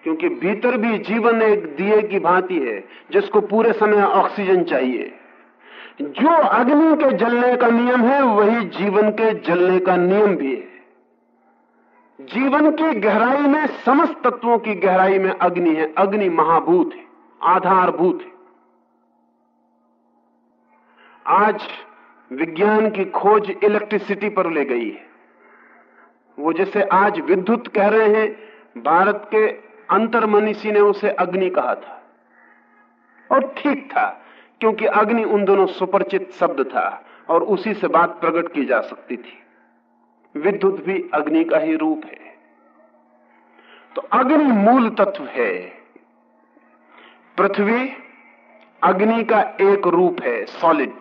क्योंकि भीतर भी जीवन एक दिए की भांति है, जिसको पूरे समय ऑक्सीजन चाहिए। जो अग्नि के जलने का नियम है, वही जीवन के जलने का नियम भी है। जीवन की गहराई में, समस्त तत्वों की गहराई में अग्नि है। अग्नि महाभूत है, आधारभूत है। आज विज्ञान की खोज इलेक्ट्रिसिटी पर ले गई है। वो जैसे आज विद्युत कह रहे हैं, भारत के अंतर्मनीषी ने उसे अग्नि कहा था। और ठीक था, क्योंकि अग्नि उन दोनों सुपरिचित शब्द था, और उसी से बात प्रकट की जा सकती थी। विद्युत भी अग्नि का ही रूप है। तो अग्नि मूल तत्व है। पृथ्वी अग्नि का एक रूप है सॉलिड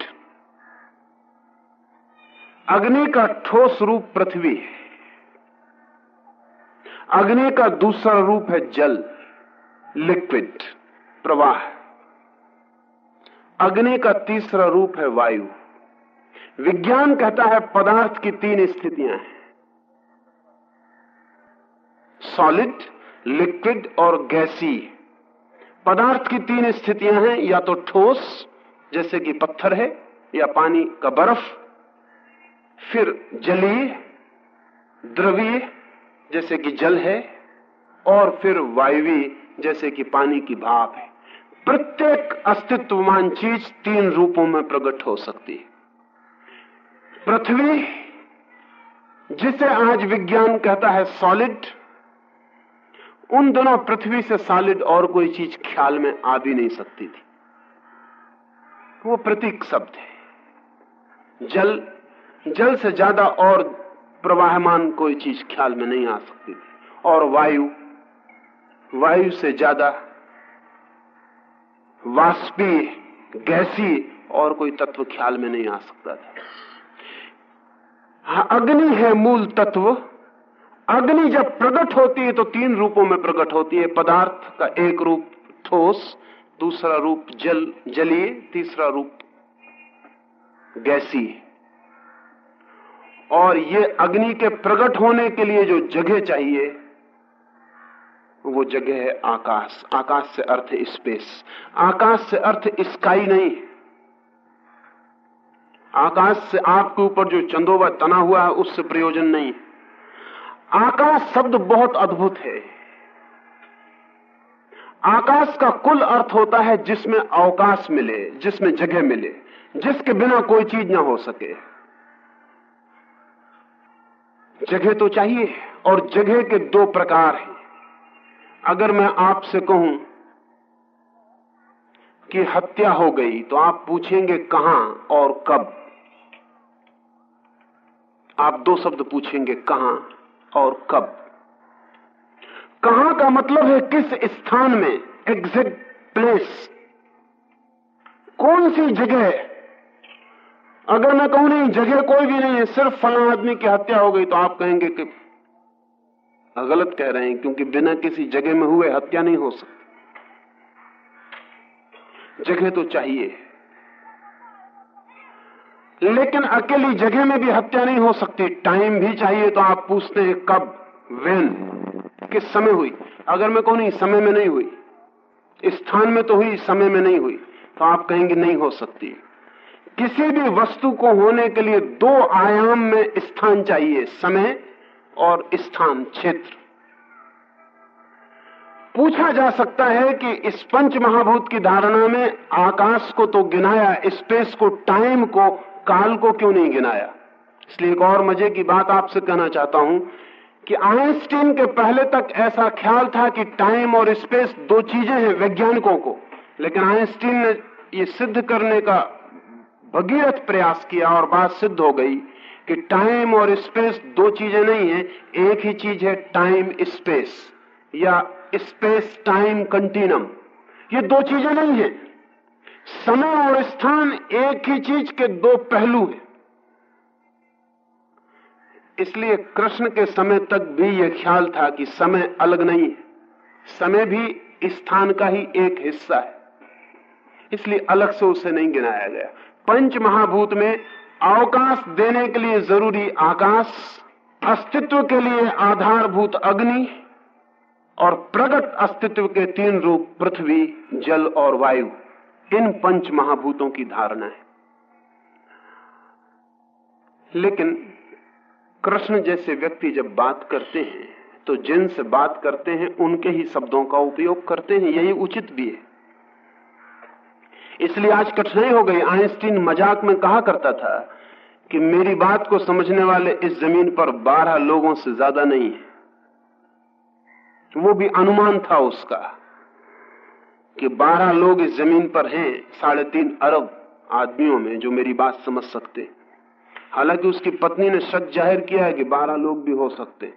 अग्नि का ठोस रूप पृथ्वी है। अग्नि का दूसरा रूप है जल लिक्विड प्रवाह। अग्नि का तीसरा रूप है वायु। विज्ञान कहता है पदार्थ की तीन स्थितियाँ हैं। सॉलिड लिक्विड और गैसी पदार्थ की तीन स्थितियाँ हैं, या तो ठोस, जैसे कि पत्थर है, या पानी का बर्फ़, फिर जलीय, द्रवीय जैसे कि जल है और फिर वायवी जैसे कि पानी की भाप है। प्रत्येक अस्तित्वमान चीज़ तीन रूपों में प्रकट हो सकती है। पृथ्वी, जिसे आज विज्ञान कहता है सॉलिड उन दोनों पृथ्वी से सॉलिड और कोई चीज़ ख्याल में आ भी नहीं सकती थी। वो प्रतीक शब्द है। जल जल से ज़्यादा और प्रवाहमान कोई चीज़ ख्याल में नहीं आ सकती थी। और वायु वायु से ज़्यादा वाष्पीय गैसी और कोई तत्व ख्याल में नहीं आ सकता था। हाँ, अग्नि है मूल तत्व। अग्नि जब प्रकट होती है तो तीन रूपों में प्रकट होती है। पदार्थ का एक रूप ठोस दूसरा रूप जल जलीय तीसरा रूप गैसी। और ये अग्नि के प्रकट होने के लिए जो जगह चाहिए, वो जगह है आकाश। आकाश से अर्थ स्पेस। आकाश से अर्थ स्काई नहीं। आकाश से आपके ऊपर जो चंदोवा तना हुआ है, उससे प्रयोजन नहीं। आकाश शब्द बहुत अद्भुत है। आकाश का कुल अर्थ होता है जिसमें अवकाश मिले, जिसमें जगह मिले, जिसके बिना कोई चीज़ ना हो सके। जगह तो चाहिए और जगह के दो प्रकार हैं। अगर मैं आपसे कहूँ कि हत्या हो गई तो आप पूछेंगे कहाँ और कब? आप दो शब्द पूछेंगे कहाँ और कब? कहाँ का मतलब है किस स्थान में? Exact place. कौन सी जगह अगर मैं कहूँ नहीं, जगह कोई भी नहीं है, सिर्फ़ फला आदमी की हत्या हो गई तो आप कहेंगे कि गलत कह रहे हैं, क्योंकि बिना किसी जगह में हुए हत्या नहीं हो सकती। जगह तो चाहिए। लेकिन अकेली जगह में भी हत्या नहीं हो सकती। टाइम भी चाहिए तो आप पूछते हैं कब वेन किस समय हुई। अगर मैं कहूँ नहीं, समय में नहीं हुई, स्थान में तो हुई, समय में नहीं हुई तो आप कहेंगे नहीं हो सकती। किसी भी वस्तु को होने के लिए दो आयाम में स्थान चाहिए, समय और स्थान क्षेत्र। पूछा जा सकता है कि इस पंच महाभूत की धारणा में आकाश को तो गिनाया, स्पेस को, टाइम को, काल को क्यों नहीं गिनाया? इसलिए एक और मज़े की बात आपसे कहना चाहता हूँ कि आइंस्टीन के पहले तक ऐसा ख्याल था कि टाइम और स्पेस दो चीज़ें हैं वैज्ञानिकों को, लेकिन आइंस्टीन ने ये सिद्ध करने का भगीरथ प्रयास किया और बात सिद्ध हो गई कि टाइम और स्पेस दो चीज़ें नहीं है, एक ही चीज़ है टाइम स्पेस या स्पेस टाइम कंटिन्यूम ये दो चीज़ें नहीं है। समय और स्थान एक ही चीज़ के दो पहलू हैं। इसलिए कृष्ण के समय तक भी यह ख्याल था कि समय अलग नहीं है। समय भी स्थान का ही एक हिस्सा है। इसलिए अलग से उसे नहीं गिनाया गया। पंच महाभूत में अवकाश देने के लिए ज़रूरी आकाश, अस्तित्व के लिए आधारभूत अग्नि, और प्रगट अस्तित्व के तीन रूप, पृथ्वी, जल और वायु। इन पंच महाभूतों की धारणा है। लेकिन कृष्ण जैसे व्यक्ति जब बात करते हैं तो जिनसे बात करते हैं, उनके ही शब्दों का उपयोग करते हैं, यही उचित भी है। इसलिए आज कठिनाई हो गई। आइंस्टीन मज़ाक में कहा करता था कि मेरी बात को समझने वाले इस ज़मीन पर बारह लोगों से ज़्यादा नहीं है। वो भी अनुमान था उसका कि बारह लोग इस ज़मीन पर हैं, साढ़े तीन अरब आदमियों में जो मेरी बात समझ सकते। हालाँकि उसकी पत्नी ने शक ज़ाहिर किया है कि बारह लोग भी हो सकते।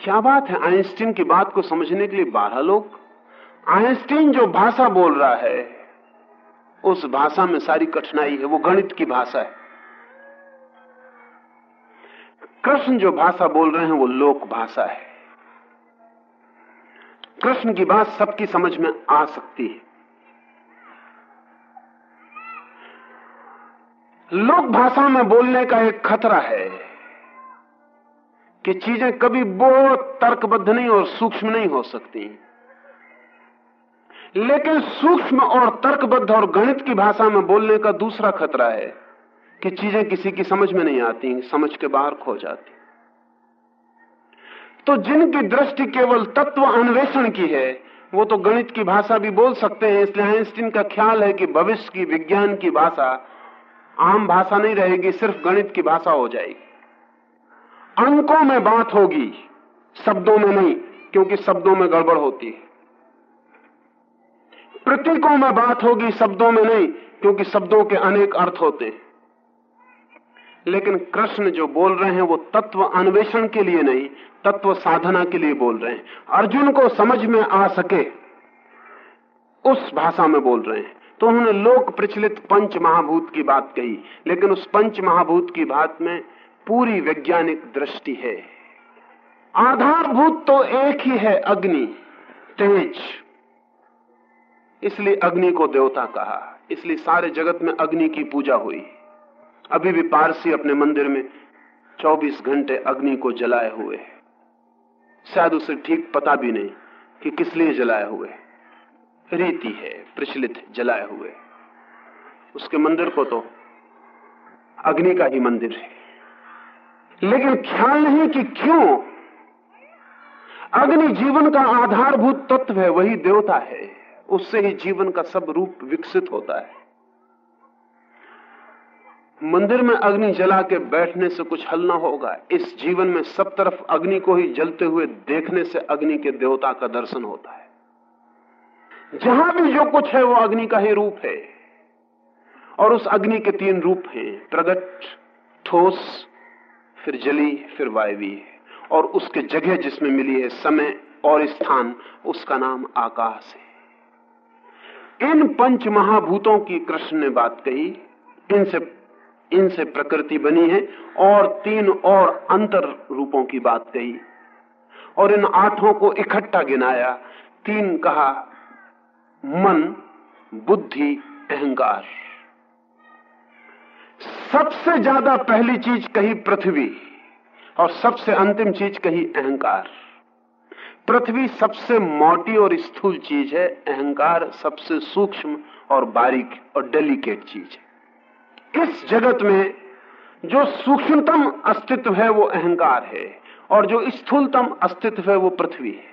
क्या बात है? आइंस्टीन की बात को समझने के लिए बारह लोग? आइंस्टीन जो भाषा बोल रहा है, उस भाषा में सारी कठिनाई है, वो गणित की भाषा है। कृष्ण जो भाषा बोल रहे हैं, वो लोक भाषा है। कृष्ण की बात सबकी समझ में आ सकती है। लोक भाषा में बोलने का एक खतरा है कि चीज़ें कभी बहुत तर्कबद्ध नहीं और सूक्ष्म नहीं हो सकती लेकिन सूक्ष्म और तर्कबद्ध और गणित की भाषा में बोलने का दूसरा खतरा है कि चीज़ें किसी की समझ में नहीं आती, समझ के बाहर खो जाती। तो जिनकी दृष्टि केवल तत्व अन्वेषण की है, वो तो गणित की भाषा भी बोल सकते हैं, इसलिए आइंस्टीन का ख्याल है कि भविष्य की विज्ञान की भाषा आम भाषा नहीं रहेगी, सिर्फ़ गणित की भाषा हो जाएगी। अंकों में बात होगी, शब्दों में नहीं, क्योंकि शब्दों में गड़बड़ होती है। प्रतीकों में बात होगी शब्दों में नहीं, क्योंकि शब्दों के अनेक अर्थ होते हैं। लेकिन कृष्ण जो बोल रहे हैं वो तत्व अन्वेषण के लिए नहीं, तत्व साधना के लिए बोल रहे हैं। अर्जुन को समझ में आ सके, उस भाषा में बोल रहे हैं। तो उन्होंने लोक प्रचलित पंच महाभूत की बात कही, लेकिन उस पंच महाभूत की बात में पूरी वैज्ञानिक दृष्टि है। आधारभूत तो एक ही है, अग्नि, तेज। इसलिए अग्नि को देवता कहा। इसलिए सारे जगत में अग्नि की पूजा हुई। अभी भी पारसी अपने मंदिर में 24 घंटे अग्नि को जलाए हुए शायद उसे ठीक पता भी नहीं कि किस लिए जलाए हुए रीति है, प्रचलित जलाए हुए। उसके मंदिर को तो अग्नि का ही मंदिर है। लेकिन ख्याल नहीं कि क्यों? अग्नि जीवन का आधारभूत तत्व है, वही देवता है। उससे ही जीवन का सब रूप विकसित होता है। मंदिर में अग्नि जला के बैठने से कुछ हल ना होगा। इस जीवन में सब तरफ़ अग्नि को ही जलते हुए देखने से अग्नि के देवता का दर्शन होता है। जहाँ भी जो कुछ है, वो अग्नि का ही रूप है। और उस अग्नि के तीन रूप हैं, प्रगट, ठोस, फिर जली, फिर वायवी और उसके जगह जिसमें मिली है समय और स्थान, उसका नाम आकाश है। इन पंच महाभूतों की कृष्ण ने बात कही। इनसे इनसे प्रकृति बनी है और तीन और अंतर रूपों की बात कही। और इन आठों को इकट्ठा गिनाया। तीन कहा, मन, बुद्धि, अहंकार। सबसे ज़्यादा पहली चीज़ कही पृथ्वी और सबसे अंतिम चीज़ कही अहंकार। पृथ्वी सबसे मोटी और स्थूल चीज़ है, अहंकार सबसे सूक्ष्म और बारीक और डेलिकेट चीज़ है। इस जगत में जो सूक्ष्मतम अस्तित्व है, वो अहंकार है, और जो स्थूलतम अस्तित्व है, वो पृथ्वी है।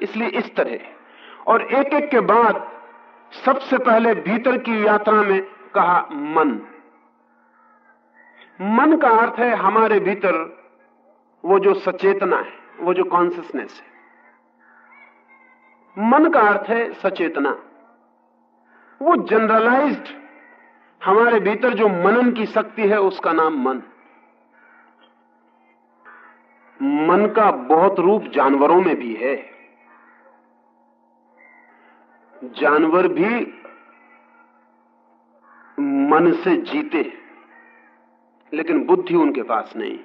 इसलिए इस तरह। और एक एक के बाद सबसे पहले भीतर की यात्रा में कहा मन। मन का अर्थ है हमारे भीतर वो जो सचेतना है, वो जो कॉन्सियसनेस है। मन का अर्थ है सचेतना। वो जनरलाइज्ड हमारे भीतर जो मनन की शक्ति है, उसका नाम मन। मन का बहुत रूप जानवरों में भी है। जानवर भी मन से जीते लेकिन बुद्धि उनके पास नहीं।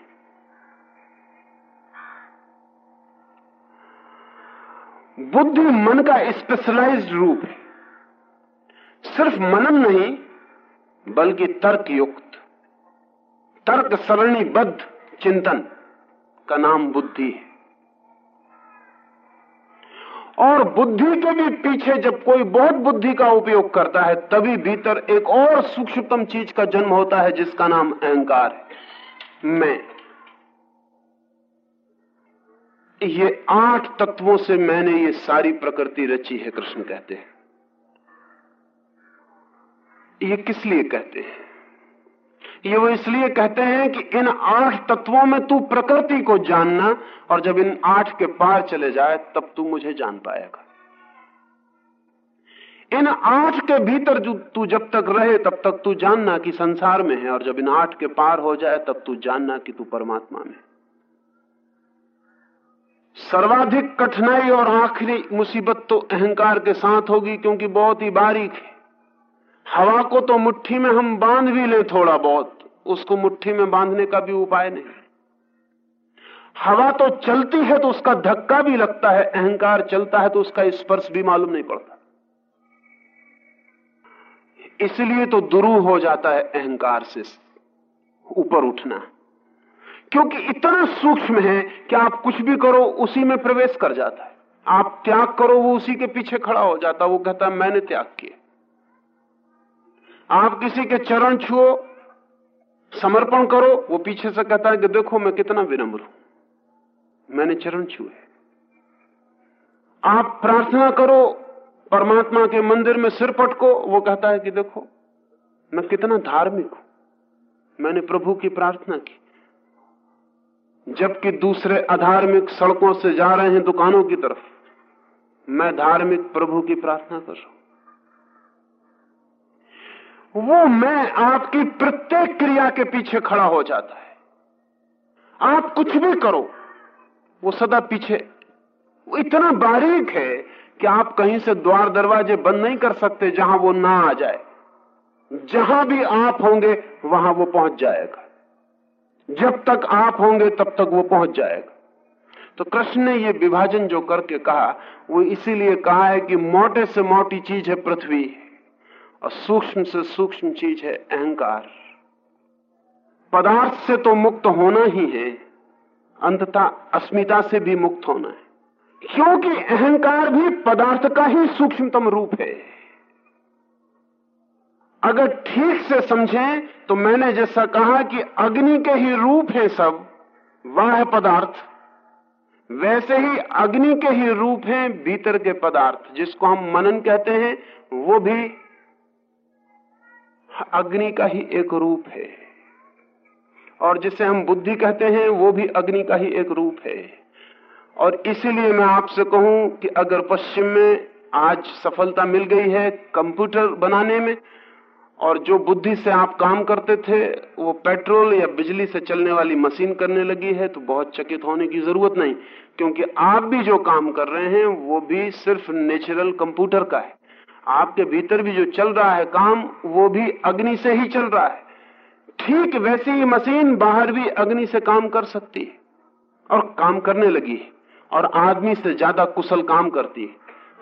बुद्धि मन का स्पेशलाइज्ड रूप है। सिर्फ़ मनन नहीं, बल्कि तर्क युक्त तर्क सरणीबद्ध चिंतन का नाम बुद्धि है। और बुद्धि के भी पीछे जब कोई बहुत बुद्धि का उपयोग करता है, तभी भीतर एक और सूक्ष्मतम चीज़ का जन्म होता है, जिसका नाम अहंकार है। मैं। ये आठ तत्वों से मैंने ये सारी प्रकृति रची है, कृष्ण कहते हैं। ये किस लिए कहते हैं? ये वो इसलिए कहते हैं कि इन आठ तत्वों में तू प्रकृति को जानना, और जब इन आठ के पार चले जाए, तब तू मुझे जान पाएगा। इन आठ के भीतर जो तू जब तक रहे, तब तक तू जानना कि संसार में है, और जब इन आठ के पार हो जाए, तब तू जानना कि तू परमात्मा में सर्वाधिक कठिनाई और आखिरी मुसीबत तो अहंकार के साथ होगी, क्योंकि बहुत ही बारीक है। हवा को तो मुट्ठी में हम बाँध भी ले थोड़ा बहुत, उसको मुट्ठी में बांधने का भी उपाय नहीं। हवा तो चलती है तो उसका धक्का भी लगता है, अहंकार चलता है तो उसका स्पर्श भी मालूम नहीं पड़ता। इसलिए तो दुरू हो जाता है अहंकार से ऊपर उठना। क्योंकि इतना सूक्ष्म है कि आप कुछ भी करो, उसी में प्रवेश कर जाता है। आप त्याग करो, वो उसी के पीछे खड़ा हो जाता वो कहता है, मैंने त्याग किया। आप किसी के चरण छुओ, समर्पण करो, वो पीछे से कहता है कि देखो, मैं कितना विनम्र हूँ। मैंने चरण छुए आप प्रार्थना करो, परमात्मा के मंदिर में सिर पटको, वो कहता है कि देखो, मैं कितना धार्मिक हूँ। मैंने प्रभु की प्रार्थना की। जबकि दूसरे अधार्मिक सड़कों से जा रहे हैं दुकानों की तरफ़, मैं धार्मिक प्रभु की प्रार्थना कर रहा वो मैं आपकी प्रत्येक क्रिया के पीछे खड़ा हो जाता है। आप कुछ भी करो, वो सदा पीछे, वो इतना बारीक है कि आप कहीं से द्वार दरवाजे बंद नहीं कर सकते जहाँ वो ना आ जाए। जहाँ भी आप होंगे, वहाँ वो पहुँच जाएगा। जब तक आप होंगे तब तक वो पहुँच जाएगा। तो कृष्ण ने ये विभाजन जो करके कहा, वो इसीलिए कहा है कि मोटे से मोटी चीज़ है पृथ्वी और सूक्ष्म से सूक्ष्म चीज़ है अहंकार। पदार्थ से तो मुक्त होना ही है, अंततः अस्मिता से भी मुक्त होना है। क्योंकि अहंकार भी पदार्थ का ही सूक्ष्मतम रूप है। अगर ठीक से समझें तो मैंने जैसा कहा कि अग्नि के ही रूप है सब, वह पदार्थ। वैसे ही अग्नि के ही रूप हैं भीतर के पदार्थ, जिसको हम मनन कहते हैं, वो भी अग्नि का ही एक रूप है। और जिसे हम बुद्धि कहते हैं, वो भी अग्नि का ही एक रूप है। और इसीलिए मैं आपसे कहूँ कि अगर पश्चिम में आज सफलता मिल गई है कंप्यूटर बनाने में और जो बुद्धि से आप काम करते थे, वो पेट्रोल या बिजली से चलने वाली मशीन करने लगी है तो बहुत चकित होने की ज़रूरत नहीं, क्योंकि आप भी जो काम कर रहे हैं, वो भी सिर्फ़ नेचुरल कंप्यूटर का है। आपके भीतर भी जो चल रहा है काम, वो भी अग्नि से ही चल रहा है। ठीक वैसी ही मशीन बाहर भी अग्नि से काम कर सकती है, और काम करने लगी है, और आदमी से ज़्यादा कुशल काम करती है,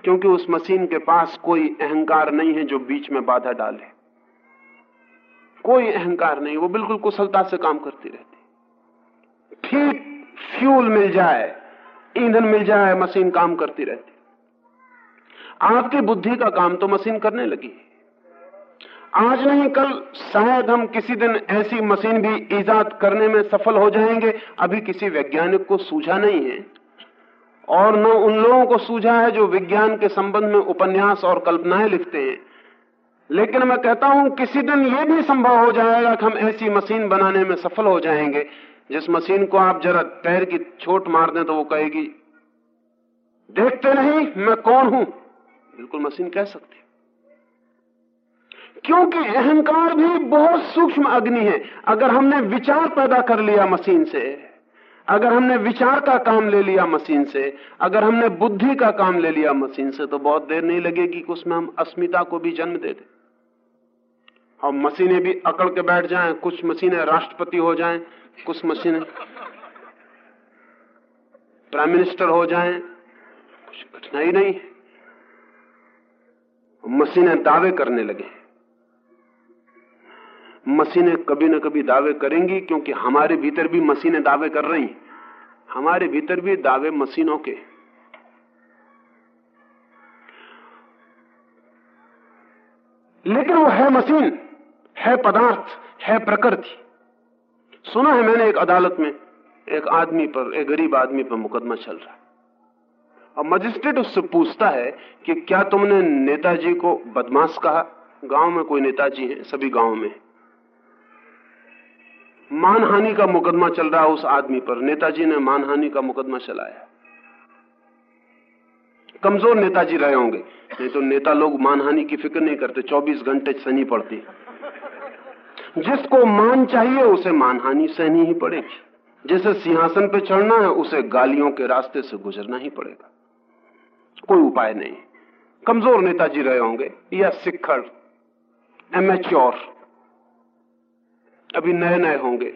क्योंकि उस मशीन के पास कोई अहंकार नहीं है जो बीच में बाधा डाले। कोई अहंकार नहीं, वो बिल्कुल कुशलता से काम करती रहती ठीक फ्यूल मिल जाए, ईंधन मिल जाए, मशीन काम करती रहती आपकी बुद्धि का काम तो मशीन करने लगी आज नहीं, कल शायद हम किसी दिन ऐसी मशीन भी ईजाद करने में सफल हो जाएँगे। अभी किसी वैज्ञानिक को सूझा नहीं है। और न उन लोगों को सूझा है जो विज्ञान के संबंध में उपन्यास और कल्पनाएँ लिखते हैं। लेकिन मैं कहता हूँ, किसी दिन यह भी संभव हो जाएगा कि हम ऐसी मशीन बनाने में सफल हो जाएँगे, जिस मशीन को आप जरा पैर की छोट मार दें तो वो कहेगी, देखते नहीं, मैं कौन हूँ? बिल्कुल मशीन कह सकती क्योंकि अहंकार भी बहुत सूक्ष्म अग्नि है। अगर हमने विचार पैदा कर लिया मशीन से, अगर हमने विचार का काम ले लिया मशीन से, अगर हमने बुद्धि का काम ले लिया मशीन से तो बहुत देर नहीं लगेगी कि उसमें हम अस्मिता को भी जन्म दे दें। और मशीनें भी अकड़ के बैठ जाएँ, कुछ मशीनें राष्ट्रपति हो जाएँ, कुछ मशीनें प्राइम मिनिस्टर हो जाएँ, कुछ कठिनाई नहीं मशीनें दावे करने लगे मशीनें कभी न कभी दावे करेंगी, क्योंकि हमारे भीतर भी मशीनें दावे कर रही हमारे भीतर भी दावे मशीनों के लेकिन वो है मशीन। है पदार्थ, है प्रकृति। सुना है मैंने एक अदालत में, एक आदमी पर, एक गरीब आदमी पर मुकदमा चल रहा है। और मजिस्ट्रेट उससे पूछता है कि क्या तुमने नेताजी को बदमाश कहा? गाँव में कोई नेताजी है, सभी गाँव में मानहानि का मुकदमा चल रहा है उस आदमी पर। नेताजी ने मानहानि का मुकदमा चलाया। कमज़ोर नेताजी रहे होंगे, नहीं तो नेता लोग मानहानि की फ़िक्र नहीं करते। 24 घंटे सनी पड़ती जिसको मान चाहिए उसे मानहानि सहनी ही पड़ेगी। जिसे सिंहासन पे चढ़ना है, उसे गालियों के रास्ते से गुजरना ही पड़ेगा। कोई उपाय नहीं। कमज़ोर नेताजी रहे होंगे, या सिखड़ एमेच्योर, अभी नए नए होंगे।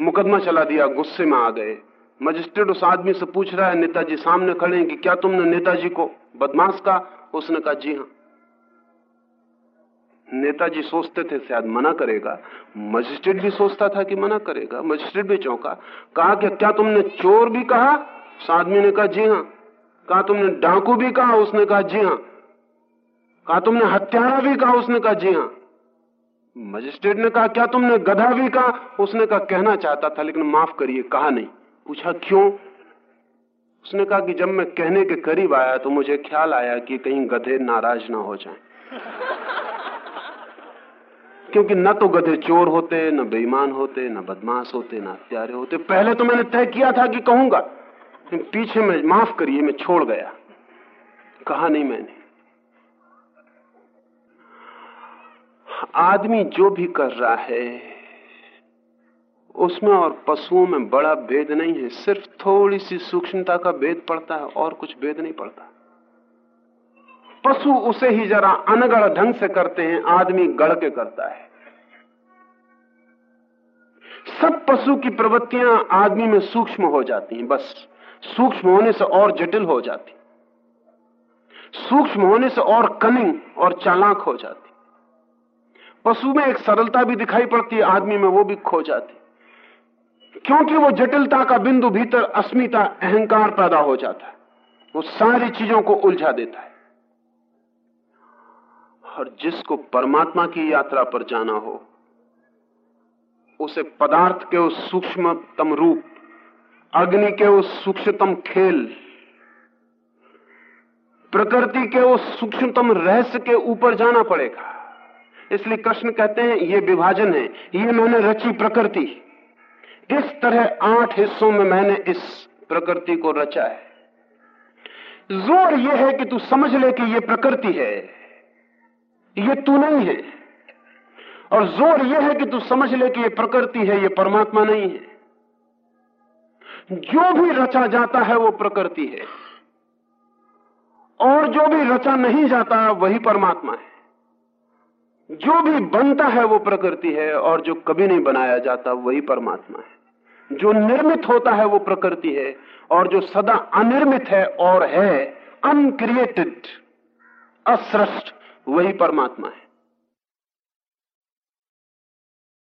मुकदमा चला दिया, गुस्से में आ गए। मजिस्ट्रेट उस आदमी से पूछ रहा है, नेताजी सामने खड़े हैं कि क्या तुमने नेताजी को बदमाश कहा? उसने कहा, जी हाँ। नेताजी सोचते थे, शायद मना करेगा। मजिस्ट्रेट भी सोचता था कि मना करेगा। मजिस्ट्रेट भी चौंका। कहा कि क्या तुमने चोर भी कहा? उस आदमी ने कहा, जी हाँ। कहा, तुमने डाकू भी कहा? उसने कहा, जी हाँ। कहा, तुमने हत्यारा भी कहा? उसने कहा, जी हाँ। मजिस्ट्रेट ने कहा, क्या तुमने गधा भी कहा? उसने कहा, कहना चाहता था, लेकिन माफ़ करिए, कहा नहीं। पूछा, क्यों? उसने कहा कि जब मैं कहने के करीब आया तो मुझे ख्याल आया कि कहीं गधे नाराज़ ना हो जाएँ। क्योंकि न तो गधे चोर होते, न बेईमान होते, न बदमाश होते, न हत्यारे होते। पहले तो मैंने तय किया था कि कहूँगा पीछे में माफ़ करिए, मैं छोड़ गया। कहा नहीं मैंने। आदमी जो भी कर रहा है, उसमें और पशुओं में बड़ा भेद नहीं है। सिर्फ़ थोड़ी सी सूक्ष्मता का भेद पड़ता है, और कुछ भेद नहीं पड़ता। पशु उसे ही जरा अनगढ़ ढंग से करते हैं, आदमी गढ़ के करता है। सब पशु की प्रवृत्तियाँ आदमी में सूक्ष्म हो जाती हैं, बस। सूक्ष्म होने से और जटिल हो जाती सूक्ष्म होने से और कनिंग और चालाक हो जाती पशु में एक सरलता भी दिखाई पड़ती है, आदमी में वो भी खो जाती क्योंकि वो जटिलता का बिंदु भीतर अस्मिता, अहंकार पैदा हो जाता है। वो सारी चीज़ों को उलझा देता है। और जिसको परमात्मा की यात्रा पर जाना हो, उसे पदार्थ के उस सूक्ष्मतम रूप, अग्नि के उस सूक्ष्मतम खेल, प्रकृति के उस सूक्ष्मतम रहस्य के ऊपर जाना पड़ेगा। इसलिए कृष्ण कहते हैं, ये विभाजन है, ये मैंने रची प्रकृति। इस तरह आठ हिस्सों में मैंने इस प्रकृति को रचा है। ज़ोर यह है कि तू समझ ले कि यह प्रकृति है। ये तू नहीं है। और ज़ोर यह है कि तू समझ ले कि यह प्रकृति है यह परमात्मा नहीं है। जो भी रचा जाता है, वो प्रकृति है। और जो भी रचा नहीं जाता, वही परमात्मा है। जो भी बनता है, वो प्रकृति है, और जो कभी नहीं बनाया जाता, वही परमात्मा है। जो निर्मित होता है, वो प्रकृति है, और जो सदा अनिर्मित है और है अनक्रिएटेड असृष्ट वही परमात्मा है।